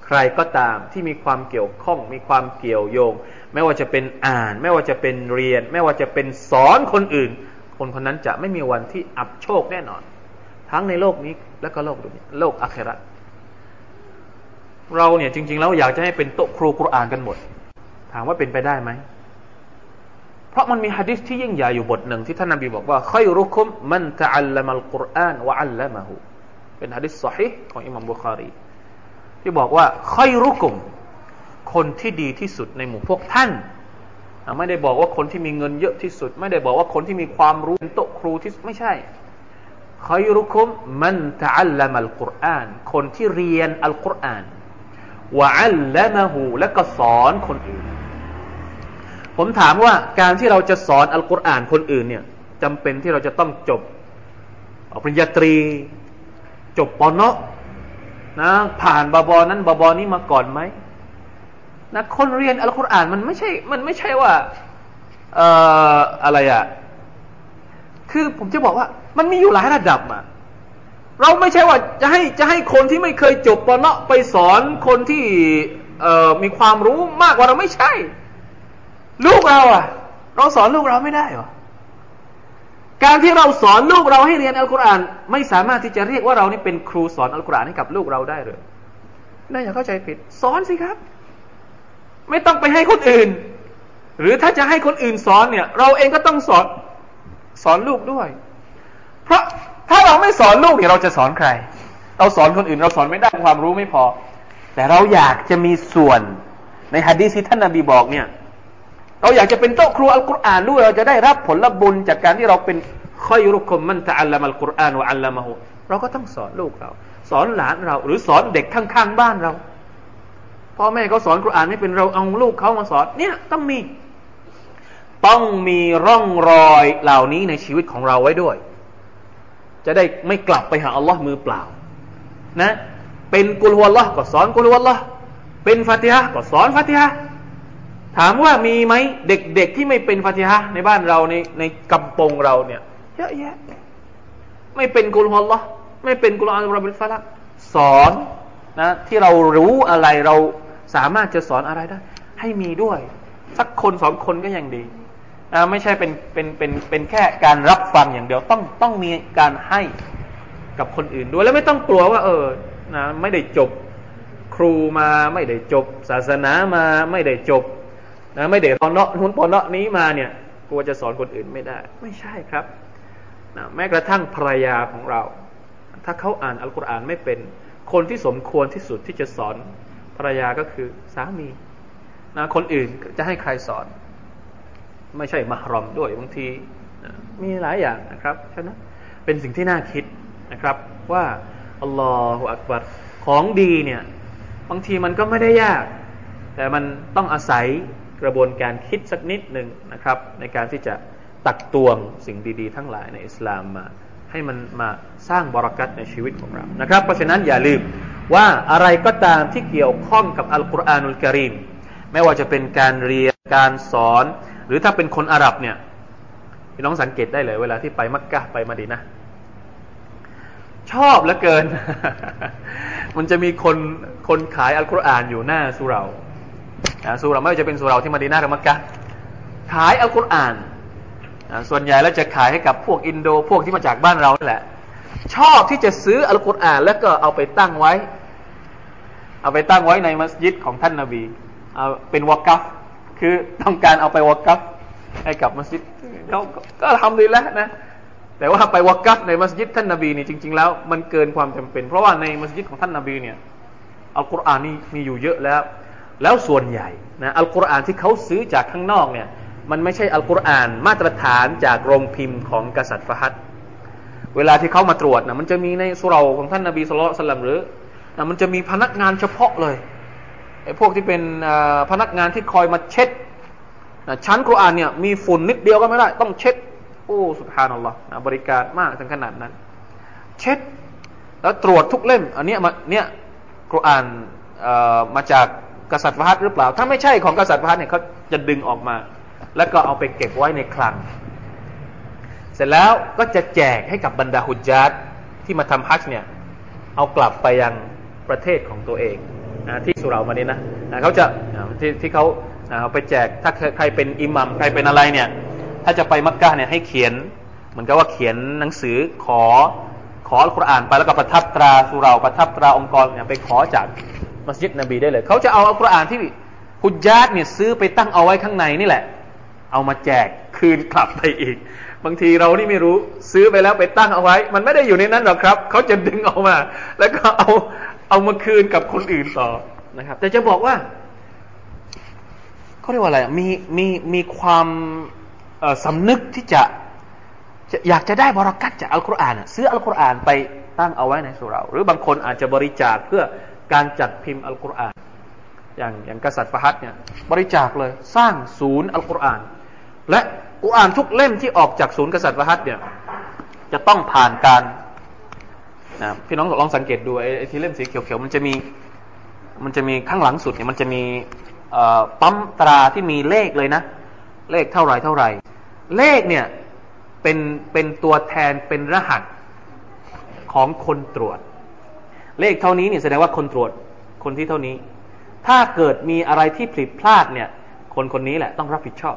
A: ใครก็ตามที่มีความเกี่ยวข้อง มีความเกี่ยวโยง ไม่ว่าจะเป็นอ่าน ไม่ว่าจะเป็นเรียน ไม่ว่าจะเป็นสอนคนอื่น คนคนนั้นจะไม่มีวันที่อับโชคแน่นอน ทั้งในโลกนี้และก็โลกดุนโลกอาคราเราเนี่ยจริง ๆ แล้วอยากจะให้เป็นโต๊ะครูกุรอานกันหมด ถามว่าเป็นไปได้ไหม เพราะมันมีฮะดิษที่ยิ่งใหญ่อยู่บทหนึ่งที่ท่านนบีบอกว่าค่อยรุคุมมันตะอัลลัมัลกุรอานวะอัลลัมะฮูเป็นฮะดิษสอฮีของอิมามบุคารีที่บอกว่าค่อยรุคุม คนที่ดีที่สุดในหมู่พวกท่าน ไม่ได้บอกว่าคนที่มีเงินเยอะที่สุด ไม่ได้บอกว่าคนที่มีความรู้เป็นโต๊ะครูที่ไม่ใช่คอยรุคุมมันตะอัลลัมัลกุรอานคนที่เรียนอัลกุรอานวะอัลลัมะฮูและก็สอนคนอื่น ผมถามว่าการที่เราจะสอนอัลกุรอานคนอื่นเนี่ยจำเป็นที่เราจะต้องจบปริญญาตรี จบปอนเนาะนะผ่านบาบอนั้นบาบอนี้มาก่อนไหมนะคนเรียนอัลกุรอานมันไม่ใช่ มันไม่ใช่ว่าเอ่ออะไรอะคือผมจะบอกว่า มันมีอยู่หลายระดับอะเราไม่ใช่ว่าจะให้จะให้คนที่ไม่เคยจบปอนเนาะไปสอนคนที่เอ่อมีความรู้มากกว่าเราไม่ใช่ ลูกเราอะเราสอนลูกเราไม่ได้หรอการที่เราสอนลูกเราให้เรียนอัลกุรอานไม่สามารถที่จะเรียกว่าเรานี่เป็นครูสอนอัลกุรอานให้กับลูกเราได้เลยน่าอย่าเข้าใจผิด สอนสิครับ ไม่ต้องไปให้คนอื่น หรือถ้าจะให้คนอื่นสอนเนี่ย เราเองก็ต้องสอนสอนลูกด้วย เพราะถ้าเราไม่สอนลูกเนี่ยเราจะสอนใคร เราสอนคนอื่น เราสอนไม่ได้ความรู้ไม่พอ แต่เราอยากจะมีส่วนในฮะดีษที่ท่านนาบีบอกเนี่ย เราอยากจะเป็นโต๊ะครูอัลกุรอานด้วยเราจะได้รับผลบุญจากการที่เราเป็นคอยรุคุมมันตะอัลลัมอัลกุรอานวะอัลลัมะฮูเราก็ต้องสอนลูกเรา สอนหลานเรา หรือสอนเด็กข้างๆบ้านเราพ่อแม่เขาสอนกุรอานไม่เป็นเราเอาลูกเขามาสอนเนี่ยต้องมี ต้องมีร่องรอยเหล่านี้ในชีวิตของเราไว้ด้วย จะได้ไม่กลับไปหาอัลลอฮ์มือเปล่า นะ เป็นกุลวัลลอฮ์ก็สอนกุลวัลลอฮ์เป็นฟาติฮะก็สอนฟาติฮะ ถามว่ามีไหมเด็กๆที่ไม่เป็นฟาติฮะในบ้านเราในในกำปงเราเนี่ยเยอะแยะไม่เป็นกุลฮอลลอไม่เป็นกุลอานรบิลฟาลักสอนนะที่เรารู้อะไรเราสามารถจะสอนอะไรได้ ให้มีด้วย สักคนสองคนก็ยังดีนะไม่ใช่เป็นเป็นเป็นเป็นแค่การรับฟังอย่างเดียวต้องต้องมีการให้กับคนอื่นด้วยแล้วไม่ต้องกลัวว่า เออนะไม่ได้จบครูมาไม่ได้จบ ศาสนามาไม่ได้จบ นะไม่ได้ปอนเนาะนุนปอนเนาะนี้มาเนี่ยกลัวจะสอนคนอื่นไม่ได้ ไม่ใช่ครับนะแม้กระทั่งภรรยาของเรา ถ้าเขาอ่านอัลกุรอานไม่เป็น คนที่สมควรที่สุดที่จะสอนภรรยาก็คือสามีนะคนอื่นจะให้ใครสอน ไม่ใช่มารอมด้วยบางทีนะมีหลายอย่างนะครับฉะนั้นเป็นสิ่งที่น่าคิดนะครับ ว่าอัลลอฮฺอักบัรของดีเนี่ยบางทีมันก็ไม่ได้ยาก แต่มันต้องอาศัย กระบวนการคิดสักนิดหนึ่งนะครับ ในการที่จะตักตวงสิ่งดีๆ ทั้งหลายในอิสลามมา ให้มันมาสร้างบรารักัตในชีวิตของเรานะครับ เพราะฉะนั้นอย่าลืมว่าอะไรก็ตามที่เกี่ยวข้องกับอัลกุรอานุลกิริมไม่ว่าจะเป็นการเรียนการสอน หรือถ้าเป็นคนอาหรับเนี่ยพี่น้องสังเกตได้เลย เวลาที่ไปมักกะไปมาดีนะชอบเหลือเกิน มันจะมีคนคนขายอัลกุรอานอยู่หน้าสุเรา สุเราไม่ว่าจะเป็นสุเราที่มาดีนาหรือมักกะขายอัลกุรอานส่วนใหญ่แล้วจะขายให้กับพวกอินโดพวกที่มาจากบ้านเรานี่แหละ ชอบที่จะซื้ออัลกุรอาน แล้วก็เอาไปตั้งไว้ เอาไปตั้งไว้ในมัสยิดของท่านนาบีเอาเป็นวากัฟคือต้องการเอาไปวากัฟให้กับมัสยิดเขาก็ทำดีแล้วนะแต่ว่าไปวักัฟในมัสยิดท่านนาบีนี่จริง ๆ แล้วมันเกินความจำเป็น เพราะว่าในมัสยิดของท่านนาบีเนี่ยอัลกุรอานนี่มีอยู่เยอะแล้ว แล้วส่วนใหญ่นะอัลกุรอานที่เขาซื้อจากข้างนอกเนี่ยมันไม่ใช่อัลกุรอานมาตรฐานจากโรงพิมพ์ของกษัตริย์ฟาฮัดเวลาที่เขามาตรวจนะมันจะมีในสุราของท่านนาบีสุลต่านหรือนะมันจะมีพนักงานเฉพาะเลยไอ้พวกที่เป็นพนักงานที่คอยมาเช็ดนะชั้นกุรอานเนี่ยมีฝุ่นนิดเดียวก็ไม่ได้ ต้องเช็ดโอ้สุภานัลลอฮ์บริการมากถึงขนาดนั้น เช็ดแล้วตรวจทุกเล่ม อันนี้มาเนี่ยกุรอานมาจาก กษัตริย์ฟาฮัดหรือเปล่า ถ้าไม่ใช่ของกษัตริย์ฟาฮัดเนี่ยเขาจะดึงออกมา แล้วก็เอาไปเก็บไว้ในคลัง เสร็จแล้วก็จะแจกให้กับบรรดาหุจัดที่มาทำฮัจเนี่ยเอากลับไปยังประเทศของตัวเองที่สุรามานี้นะเขาจะที่ที่เขาเอาไปแจกถ้าใครเป็นอิหมัมใครเป็นอะไรเนี่ย ถ้าจะไปมักกะเนี่ยให้เขียน เหมือนกับว่าเขียนหนังสือขอขออัลกุรอานไปแล้วก็ประทับตราสุราประทับตราองค์กรเนี่ยไปขอจาก มัสยิดนบีได้เลยเขาจะเอาอัลกุรอานที่ฮุจญาตเนี่ยซื้อไปตั้งเอาไว้ข้างในนี่แหละ เอามาแจกคืนกลับไปอีก บางทีเรานี่ไม่รู้ซื้อไปแล้วไปตั้งเอาไว้ มันไม่ได้อยู่ในนั้นหรอกครับเขาจะดึงออกมา แล้วก็เอาเอามาคืนกับคนอื่นต่อนะครับ แต่จะบอกว่าเขาเรียกว่าอะไรมีมีมีความสำนึกที่จะอยากจะได้บรารักัตจากอัลกุรอานซื้ออัลกุรอานไปตั้งเอาไว้ในสุราหรือบางคนอาจจะบริจาคเพื่อ การจัดพิมพ์อัลกุรอานอย่างอย่างกษัตริย์ฟาฮัดเนี่ยบริจาคเลยสร้างศูนย์อัลกุรอาน และกุรอานทุกเล่มที่ออกจากศูนย์กษัตริย์ฟาฮัดเนี่ยจะต้องผ่านการนะพี่น้องลองสังเกตดูไอ้ที่เล่มสีเขียวๆมันจะมีมันจะมีข้างหลังสุดเนี่ยมันจะมีปั๊มตราที่มีเลขเลยนะ เลขเท่าไรเท่าไรเลขเนี่ยเป็นเป็นตัวแทนเป็นรหัสของคนตรวจ เลขเท่านี้เนี่ยแสดงว่าคนตรวจคนที่เท่านี้ ถ้าเกิดมีอะไรที่ผิดพลาดเนี่ย คนคนนี้แหละต้องรับผิดชอบ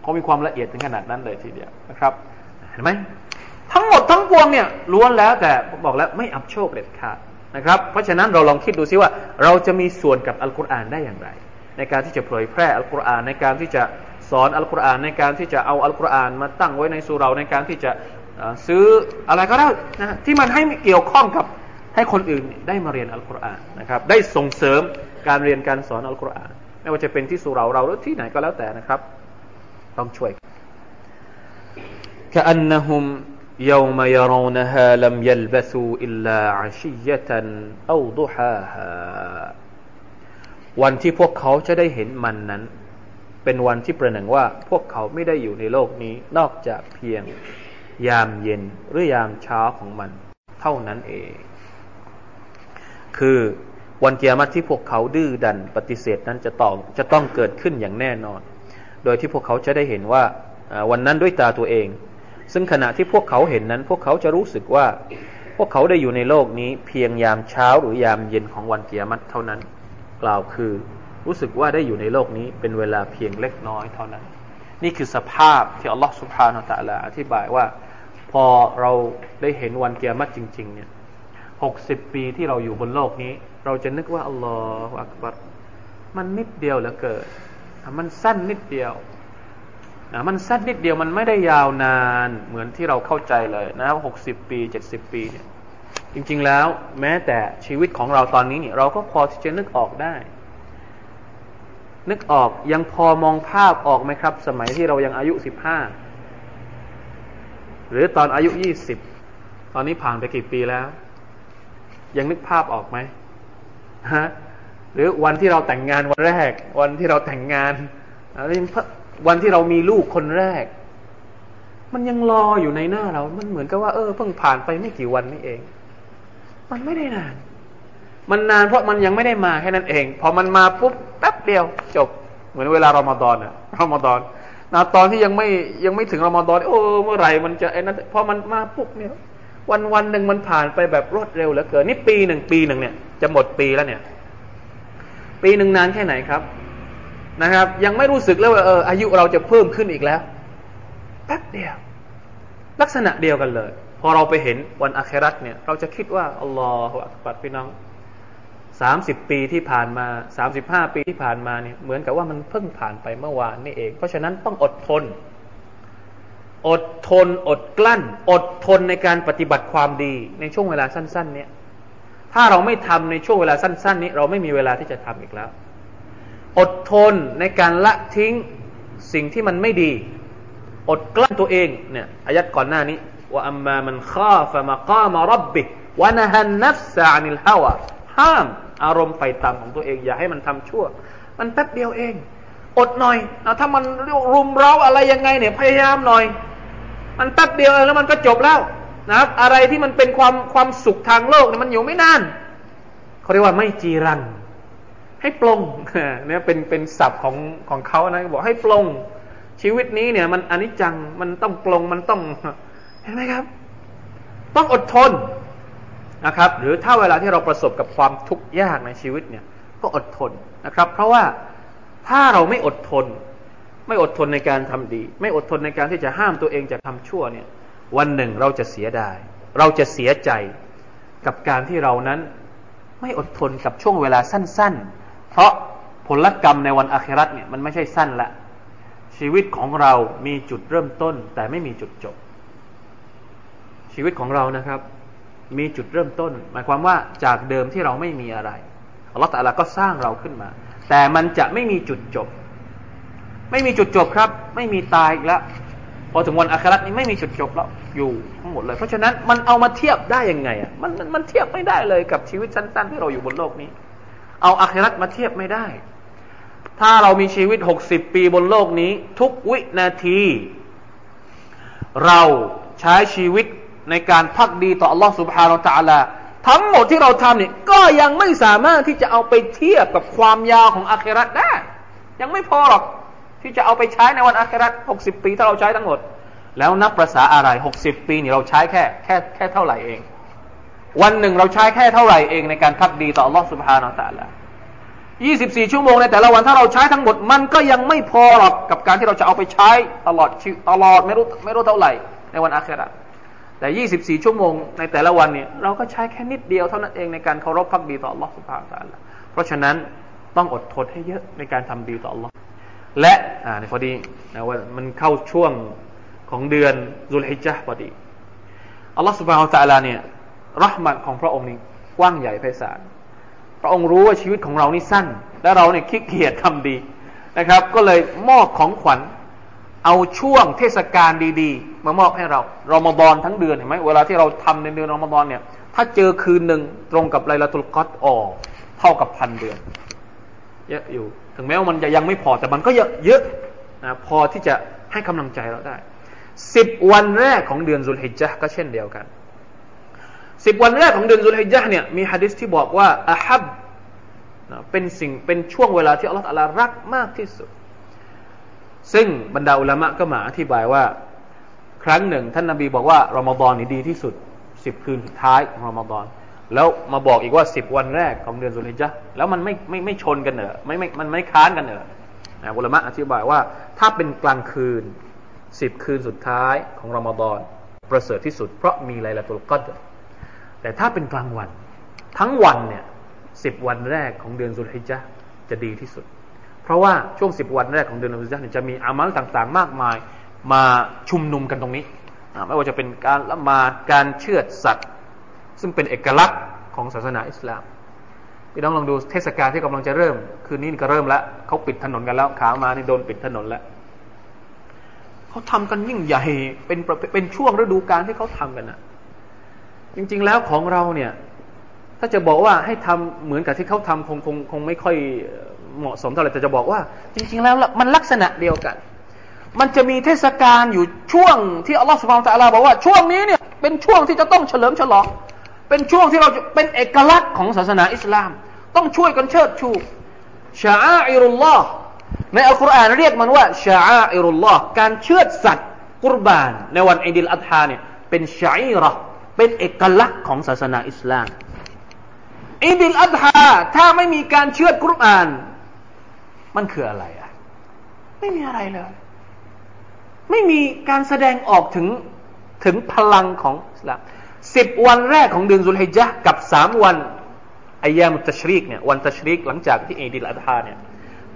A: เขามีความละเอียดถึงขนาดนั้นเลยทีเดียวนะครับ เห็นไหมทั้งหมดทั้งปวงเนี่ยล้วนแล้วแต่บอกแล้วไม่อับโชคเด็ดขาดนะครับ เพราะฉะนั้นเราลองคิดดูซิว่า เราจะมีส่วนกับอัลกุรอานได้อย่างไร ในการที่จะเผยแพร่อัลกุรอานในการที่จะสอนอัลกุรอานในการที่จะเอาอัลกุรอานมาตั้งไว้ในสุเราในการที่จะซื้ออะไรก็ได้นะที่มันให้เกี่ยวข้องกับ ให้คนอื่นได้มาเรียนอัลกุรอานนะครับ ได้ส่งเสริมการเรียนการสอนอัลกุรอานไม่ว่าจะเป็นที่สุเราเราหรือที่ไหนก็แล้วแต่นะครับ ต้องช่วย كأنهم يوم يرونها لم يلبثوا إلا عشية أو ضحاها วันที่พวกเขาจะได้เห็นมันนั้น เป็นวันที่ประหนึ่งว่า พวกเขาไม่ได้อยู่ในโลกนี้ นอกจากเพียงยามเย็นหรือยามเช้าของมัน เท่านั้นเอง คือวันเกียรติที่พวกเขาดื้อดันปฏิเสธนั้นจะต้องจะต้องเกิดขึ้นอย่างแน่นอน โดยที่พวกเขาจะได้เห็นว่าวันนั้นด้วยตาตัวเอง ซึ่งขณะที่พวกเขาเห็นนั้น พวกเขาจะรู้สึกว่า พวกเขาได้อยู่ในโลกนี้เพียงยามเช้าหรือยามเย็นของวันเกียรติเท่านั้น กล่าวคือรู้สึกว่าได้อยู่ในโลกนี้เป็นเวลาเพียงเล็กน้อยเท่านั้น นี่คือสภาพที่อัลลอฮฺสุบฮานาตะลาอธิบายว่า พอเราได้เห็นวันเกียรติจริง ๆ เนี่ย หกสิบปีที่เราอยู่บนโลกนี้ เราจะนึกว่าอัลลอฮฺอักบัรมันนิดเดียวเหลือเกินมันสั้นนิดเดียวมันสั้นนิดเดียวมันไม่ได้ยาวนานเหมือนที่เราเข้าใจเลยนะหกสิบปีเจ็ดสิบปีเนี่ยจริงๆแล้วแม้แต่ชีวิตของเราตอนนี้เนี่ยเราก็พอที่จะนึกออกได้ นึกออกยังพอมองภาพออกไหมครับ สมัยที่เรายังอายุสิบห้าหรือตอนอายุยี่สิบตอนนี้ผ่านไปกี่ปีแล้ว ยังนึกภาพออกไหมฮะหรือวันที่เราแต่งงานวันแรก วันที่เราแต่งงานวันที่เรามีลูกคนแรก มันยังรออยู่ในหน้าเรา มันเหมือนกับว่าเออเพิ่งผ่านไปไม่กี่วันนี่เอง มันไม่ได้นาน มันนานเพราะมันยังไม่ได้มาแค่นั้นเอง พอมันมาปุ๊บแป๊บเดียวจบ เหมือนเวลารอมฎอนอะรอมฎอนนาตอนที่ยังไม่ยังไม่ถึงรอมฎอนโอ้เมื่อไหร่มันจะไอ้นั้นพอมันมาปุ๊บเนี่ย วันวันหนึ่งมันผ่านไปแบบรวดเร็วเหลือเกินนี่ปีหนึ่งปีหนึ่งเนี่ย จะหมดปีแล้วเนี่ย ปีหนึ่งนานแค่ไหนครับนะครับ ยังไม่รู้สึกเลยว่าเอออายุเราจะเพิ่มขึ้นอีกแล้วแป๊บเดียว ลักษณะเดียวกันเลย พอเราไปเห็นวันอาครัตเนี่ย เราจะคิดว่าอัลลอฮฺอักบัดพี่น้องสามสิบปีที่ผ่านมาสามสิบห้าปีที่ผ่านมาเนี่ยเหมือนกับว่ามันเพิ่งผ่านไปเมื่อวานนี่เอง เพราะฉะนั้นต้องอดทน อดทน อดกลั้น อดทนในการปฏิบัติความดีในช่วงเวลาสั้น ๆ เนี่ย ถ้าเราไม่ทำในช่วงเวลาสั้น ๆ นี้ เราไม่มีเวลาที่จะทำอีกแล้ว อดทนในการละทิ้งสิ่งที่มันไม่ดี อดกลั้นตัวเองเนี่ยอายัดก่อนหน้านี้ว่าอัมมามันข้าฟะมะกามารับบิวะนะฮันนัฟซานิลฮาวะห้ามอารมณ์ไฟต่ำของตัวเอง อย่าให้มันทำชั่ว มันแป๊บเดียวเอง อดหน่อยถ้ามันรุมเร้าอะไรยังไงเนี่ยพยายามหน่อย มันแป๊บเดียวแล้วมันก็จบแล้วนะครับ อะไรที่มันเป็นความความสุขทางโลกเนี่ยมันอยู่ไม่นานเขาเรียกว่าไม่จีรันให้ปลงเนี่ยเป็นเป็นศัพท์ของของเขานะบอกให้ปลง ชีวิตนี้เนี่ย มันอนิจจังมันต้องปลงมันต้อง เห็นไหมครับ ต้องอดทนนะครับ หรือถ้าเวลาที่เราประสบกับความทุกข์ยากในชีวิตเนี่ย ก็อดทนนะครับ เพราะว่าถ้าเราไม่อดทน ไม่อดทนในการทำดี ไม่อดทนในการที่จะห้ามตัวเองจากทาชั่วเนี่ย วันหนึ่งเราจะเสียดาย เราจะเสียใจกับการที่เรานั้น ไม่อดทนกับช่วงเวลาสั้น ๆ เพราะผลกรรมในวันอาคราตเนี่ยมันไม่ใช่สั้นละ ชีวิตของเรามีจุดเริ่มต้น แต่ไม่มีจุดจบ ชีวิตของเรานะครับ มีจุดเริ่มต้น หมายความว่าจากเดิมที่เราไม่มีอะไรอัลลอฮฺตะลาก็สร้างเราขึ้นมา แต่มันจะไม่มีจุดจบ ไม่มีจุดจบครับ ไม่มีตายอีกแล้วพอถึงวันอัครานี้ไม่มีจุดจบแล้วอยู่ทั้งหมดเลย เพราะฉะนั้นมันเอามาเทียบได้ยังไงอะมันมันมันเทียบไม่ได้เลยกับชีวิตสั้นๆที่เราอยู่บนโลกนี้ เอาอัครามาเทียบไม่ได้ ถ้าเรามีชีวิตหกสิบปีบนโลกนี้ ทุกวินาที เราใช้ชีวิตในการพักดีต่ออัลลอฮฺสุบฮานาอัลลอฮทั้งหมดที่เราทำเนี่ยก็ยังไม่สามารถที่จะเอาไปเทียบกับความยาวของอาคราได้ ยังไม่พอหรอก ที่จะเอาไปใช้ในวันอาคราหกสิบปีถ้าเราใช้ทั้งหมด แล้วนับประษาอะไรหกสิบปีนี่เราใช้แค่แค่แค่เท่าไหร่เอง วันหนึ่งเราใช้แค่เท่าไหร่เองในการพักดีต่อ Allah Subhanahu Wa Taala 24 ชั่วโมงในแต่ละวันถ้าเราใช้ทั้งหมดมันก็ยังไม่พอหรอกกับการที่เราจะเอาไปใช้ตลอดตลอดไม่รู้ไม่รู้เท่าไหร่ในวันอาคราแต่ 24 ชั่วโมงในแต่ละวันเนี่ยเราก็ใช้แค่นิดเดียวเท่านั้นเองในการเคารพพักดีต่อ Allah Subhanahu Wa Taala เพราะฉะนั้นต้องอดทนให้เยอะในการทำดีต่อ Allah และอ่าในพอดีนะว่ามันเข้าช่วงของเดือนรุลฮิจญะพอดีอัลลอฮฺสุบฮานะตะลาเนี่ยรัหมัดของพระองค์นี่กว้างใหญ่ไพศาลพระองค์รู้ว่าชีวิตของเรานี่สั้น และเราเนี่ยขี้เกียจทำดีนะครับ ก็เลยมอบของขวัญเอาช่วงเทศกาลดีๆ มามอบให้เรารามาบอนทั้งเดือนเห็นไหมเวลาที่เราทำในเดือนรอมฎอนเนี่ย ถ้าเจอคืนหนึ่งตรงกับไลลาตุลกัตออกเท่ากับพันเดือน เยอะอยู่ ถึงแม้ว่ามันจะยังไม่พอแต่มันก็เยอะนะพอที่จะให้กำลังใจเราได้สิบวันแรกของเดือนสุลฮิจญะก็เช่นเดียวกันสิบวันแรกของเดือนสุลฮิจญะเนี่ยมีฮะดิษที่บอกว่าอาฮับเป็นสิ่งเป็นช่วงเวลาที่อัลลอฮฺรักมากที่สุด ซึ่งบรรดาอุลามะก็มาอธิบายว่า ครั้งหนึ่ง ท่านนาบีบอกว่ารอมฎอนนี่ดีที่สุดสิบคืนสุดท้ายของรอมฎอน แล้วมาบอกอีกว่าสิบวันแรกของเดือนสุลฮิจญะแล้วมันไม่ไม่ไม่ชนกันเหรอไม่ไม่มันไม่ค้านกันเหรอนะอุลามะอธิบายว่า ถ้าเป็นกลางคืนสิบคืนสุดท้ายของรอมฎอนประเสริฐที่สุด เพราะมีไลลาตุลกัดแต่ถ้าเป็นกลางวัน ทั้งวันเนี่ยสิบวันแรกของเดือนสุลฮิจญะจะดีที่สุด เพราะว่าช่วงสิบวันแรกของเดือนสุลฮิจญะจะมีอามัลต่างๆ มากมายมาชุมนุมกันตรงนี้ ไม่ว่าจะเป็นการละมาดการเชื่อสัตว์ ซึ่งเป็นเอกลักษณ์ของศาสนาอิสลามพี่น้องลองดูเทศกาลที่กำลังจะเริ่ม คืนนี้ก็เริ่มแล้วเขาปิดถนนกันแล้วขามานี่โดนปิดถนนแล้วเขาทำกันยิ่งใหญ่เป็นเป็นช่วงฤดูกาลที่เขาทำกันนะจริง ๆแล้วของเราเนี่ย ถ้าจะบอกว่าให้ทำเหมือนกับที่เขาทำคงคงคงไม่ค่อยเหมาะสมเท่าไหร่แต่จะบอกว่า จริง ๆ แล้วมันลักษณะเดียวกัน มันจะมีเทศกาลอยู่ช่วงที่อัลลอฮฺสุบานตะลาบอกว่าช่วงนี้เนี่ยเป็นช่วงที่จะต้องเฉลิมฉลอง เป็นช่วงที่เราเป็นเอกลักษณ์ของศาสนาอิสลาม ต้องช่วยกันเชิดชูชาอิรุลลอฮ์ในอัลกุรอานเรียกมันว่าชาอิรุลลอฮ์การเชือดสัตว์กุรบาน ในวันอิดิลอัฐาเนี่ยเป็นชาอิระเป็นเอกลักษณ์ของศาสนาอิสลามอิดิลอัฐาถ้าไม่มีการเชื่อกุรอาน มันคืออะไรอะไม่มีอะไรเลย ไม่มีการแสดงออกถึงถึงพลังของอิสลาม สิบวันแรกของเดือนสุลฮิจญะกับสามวันอายามุตชรีกเนี่ยวันตชรีกหลังจากที่อิดิลอัฐาเนี่ย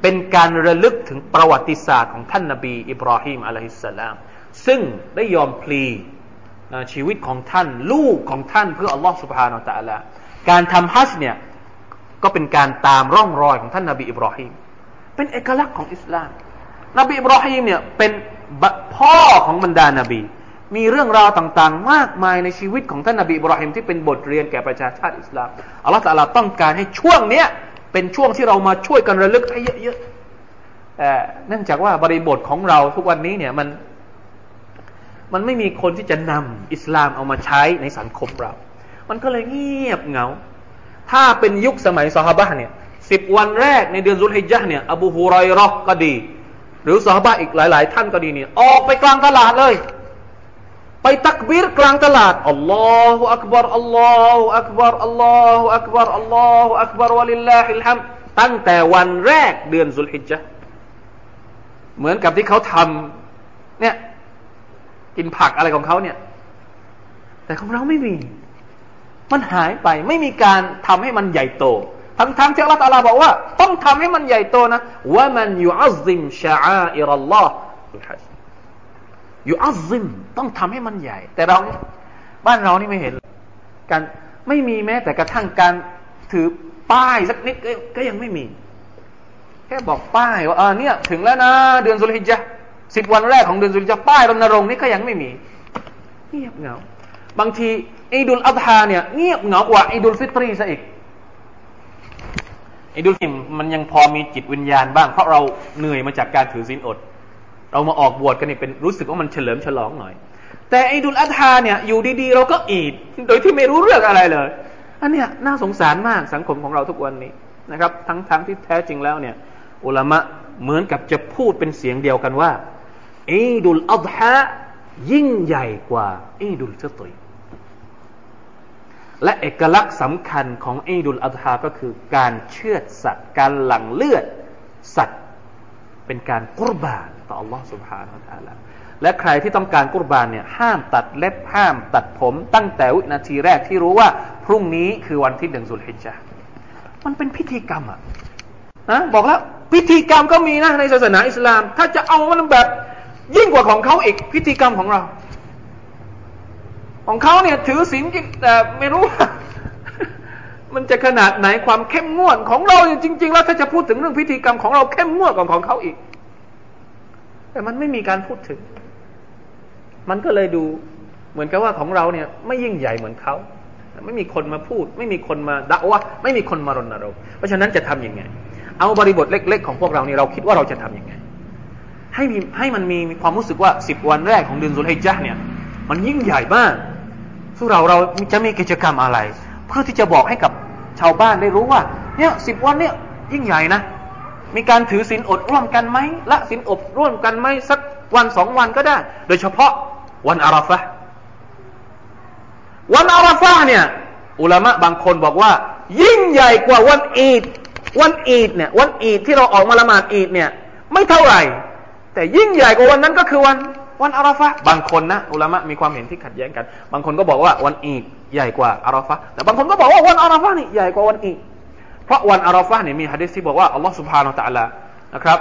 A: เป็นการระลึกถึงประวัติศาสตร์ของท่านนบี อิบราฮิมอะลัยฮิสสลาม ซึ่งได้ยอมพลีชีวิตของท่านลูกของท่านเพื่ออัลลอฮฺสุบฮานาอัลลอฮฺการทำฮัจเนี่ยก็เป็นการตามร่องรอยของท่านนาบีอิบราฮิมเป็นเอกลักษณ์ของอิสลาม นบีอิบราฮิมเนี่ยเป็นพ่อของบรรดานาบี มีเรื่องราวต่างๆ มากมายในชีวิตของท่านนาบีบราฮิมที่เป็นบทเรียนแก่ประชาชาติอิสลามอัลลอฮฺตะลาต้องการให้ช่วงเนี้ยเป็นช่วงที่เรามาช่วยกันระลึกให้เยอะๆแต่เนื่องจากว่าบริบทของเราทุกวันนี้เนี่ยมัน มันไม่มีคนที่จะนำอิสลามเอามาใช้ในสังคมเรา มันก็เลยเงียบเหงา ถ้าเป็นยุคสมัยสฮาบะเนี่ยสิบวันแรกในเดือนรุลฮิจญะเนี่ยอบูฮุไรรอก็ดี หรือสฮาบะอีกหลาย ๆ ท่านก็ดีเนี่ยออกไปกลางตลาดเลย ไปตักบิรกลางตลาดอัลลอฮฺอักบารอัลลอฮฺอักบารอัลลอฮฺอักบารอัลลอฮฺอักบารวะลิลลาฮิลฮัมตั้งแต่วันแรกเดือนสุลฮิจญะเหมือนกับที่เขาทำเนี่ยกินผักอะไรของเขาเนี่ย แต่ของเราไม่มี มันหายไปไม่มีการทำให้มันใหญ่โตทั้งทั้งที่อัลลอฮฺบอกว่า ต้องทำให้มันใหญ่โตนะว่ามันยูอัซิมชาอิรัลลอฮ์ ยูอัซิมต้องทำให้มันใหญ่ แต่เราบ้านเรานี่ไม่เห็นการไม่มีแม้ แต่กระทั่งการถือป้ายสักนิดก็ยังไม่มี แค่บอกป้ายว่าเออเนี่ย ถึงแล้วนะเดือนสุลฮิจสิบวันแรกของเดือนสุลฮิจป้ายรณรงค์นี่ก็ยังไม่มีเงียบเหงา บางทีอีดุลอัฎฮาเนี่ยเงียบเหงากว่าอีดุลฟิตรีซะอีกอีดุลฟิมมันยังพอมีจิตวิญญาณบ้างเพราะเราเหนื่อยมาจากการถือศีลอด เรามาออกบวชกันนี่เป็นรู้สึกว่ามันเฉลิมฉลองหน่อย แต่อีดุลอัฎฮาเนี่ยอยู่ดีๆ เราก็อีด โดยที่ไม่รู้เรื่องอะไรเลย อันเนี้ยน่าสงสารมากสังคมของเราทุกวันนี้นะครับ ทั้งๆทที่แท้จริงแล้วเนี่ย อุลามะเหมือนกับจะพูดเป็นเสียงเดียวกันว่าอีดุลอัฮายิ่งใหญ่กว่าอีดุลฟิตรีและเอกลักษณ์สำคัญของอีดุลอัฮาก็คือการเชือดสัตว์ การหลั่งเลือดสัตว์ เป็นการกุรบาน ต่อ Allah سبحانه และ تعالى และใครที่ต้องการกุรบานเนี่ยห้ามตัดเล็บห้ามตัดผมตั้งแต่วินาทีแรกที่รู้ว่า พรุ่งนี้คือวันที่หนึ่งสุลฮิจจ์มันเป็นพิธีกรรมอะนะบอกแล้วพิธีกรรมก็มีนะในศาสนาอิสลาม ถ้าจะเอามันแบบยิ่งกว่าของเขาอีกพิธีกรรมของเราของเขาเนี่ยถือศีลแต่ไม่รู้ มันจะขนาดไหนความเข้มงวดของเราจริง ๆ แล้วถ้าจะพูดถึงเรื่องพิธีกรรมของเราเข้มงวดกว่าของเขาอีก แต่มันไม่มีการพูดถึง มันก็เลยดูเหมือนกับว่าของเราเนี่ย ไม่ยิ่งใหญ่เหมือนเขา ไม่มีคนมาพูด ไม่มีคนมาด่าว่าไม่มีคนมารณรงค์เพราะฉะนั้นจะทํำยังไง เอาบริบทเล็ก ๆ ของพวกเราเนี่ยเราคิดว่าเราจะทํำยังไง ให้มีให้มันมีความรู้สึกว่าสิบวันแรกของเดือนสุลฮิจญะเนี่ย มันยิ่งใหญ่มากสู้เราเราจะมีกิจกรรมอะไร เพื่อที่จะบอกให้กับชาวบ้านได้รู้ว่า เนี่ยสิบวันเนี่ยยิ่งใหญ่นะ มีการถือศีลอดร่วมกันไหมละศีลอดร่วมกันไหมสักวันสองวันก็ได้ โดยเฉพาะวันอาราฟะวันอาราฟะเนี่ย อุลามะบางคนบอกว่า ยิ่งใหญ่กว่าวันอีด วันอีดเนี่ยวันอีดที่เราออกมาละหมาดอีดเนี่ยไม่เท่าไหร่ แต่ยิ่งใหญ่กว่าวันนั้นก็คือวันวันอาราฟะบางคนนะอุลามะมีความเห็นที่ขัดแย้งกัน บางคนก็บอกว่าวันอีดใหญ่กว่าอาราฟะแต่บางคนก็บอกว่าวันอาราฟะนี่ใหญ่กว่าวันอีด เพราะวันอาราฟะเนี่ยมีฮะดิษที่บอกว่าอัลลอฮฺสุบฮานาตะลานะครับ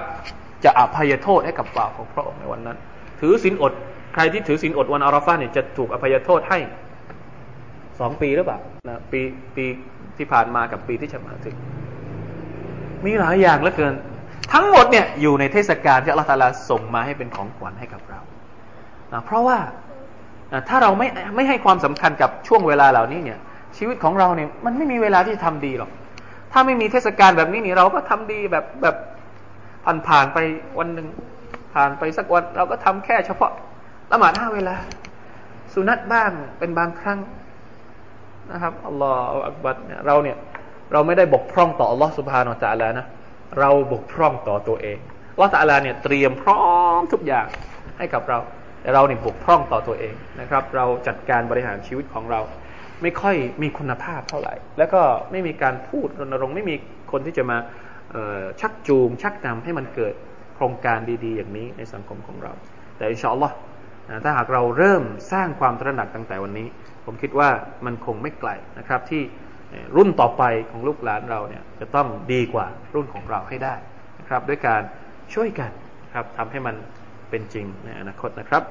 A: จะอภัยโทษให้กับบ่าวของพระองค์ในวันนั้น ถือศีลอด ใครที่ถือศีลอดวันอาราฟะเนี่ยจะถูกอภัยโทษให้สองปีหรือเปล่านะปีปีที่ผ่านมากับปีที่จะมาถึง มีหลายอย่างเหลือเกิน ทั้งหมดเนี่ยอยู่ในเทศกาลที่อัลลอฮฺตาลาส่งมาให้เป็นของขวัญให้กับเรานะเพราะว่าถ้าเราไม่ไม่ให้ความสำคัญกับช่วงเวลาเหล่านี้เนี่ย ชีวิตของเราเนี่ยมันไม่มีเวลาที่จะทำดีหรอก ถ้าไม่มีเทศกาลแบบนี้นี่เราก็ทำดีแบบแบบผ่านผ่านไปวันหนึ่งผ่านไปสักวัน เราก็ทำแค่เฉพาะละหมาดห้าเวลา สุนัตบ้างเป็นบางครั้งนะครับอัลลอฮฺอักบัดเนี่ยเราเนี่ยเราไม่ได้บกพร่องต่ออัลลอฮฺสุบฮานาอัลลอฮฺนะเราบกพร่องต่อตัวเองอัลลอฮฺตะลาเนี่ยเตรียมพร้อมทุกอย่างให้กับเรา แต่เราเนี่ยบกพร่องต่อตัวเองนะครับ เราจัดการบริหารชีวิตของเรา ไม่ค่อยมีคุณภาพเท่าไหร่ แล้วก็ไม่มีการพูดรณรงค์ไม่มีคนที่จะมาชักจูง ชักนำให้มันเกิดโครงการดีๆ อย่างนี้ในสังคมของเรา แต่อินชาอัลลอฮ์ถ้าหากเราเริ่มสร้างความตระหนักตั้งแต่วันนี้ ผมคิดว่ามันคงไม่ไกลนะครับ ที่รุ่นต่อไปของลูกหลานเราเนี่ยจะต้องดีกว่ารุ่นของเราให้ได้นะครับ ด้วยการช่วยกันครับทำให้มันเป็นจริงในอนาคตนะครับ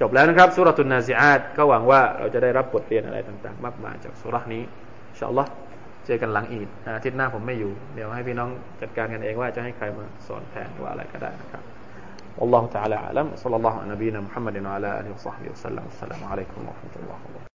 A: จบแล้วนะครับสุรตุนนาซิอาตก็หวังว่าเราจะได้รับบทเรียนอะไรต่าง ๆ มากมายจากสุรนี้อินชาอัลลอฮ์เจอกันหลังอีดอาทิตย์หน้าผมไม่อยู่ เดี๋ยวให้พี่น้องจัดการกันเองว่าจะให้ใครมาสอนแทนว่าอะไรก็ได้นะครับ والله تعالى أعلم صلى الله على نبينا محمد وعلى آله وصحبه وسلم السلام عليكم ورحمة الله وبركاته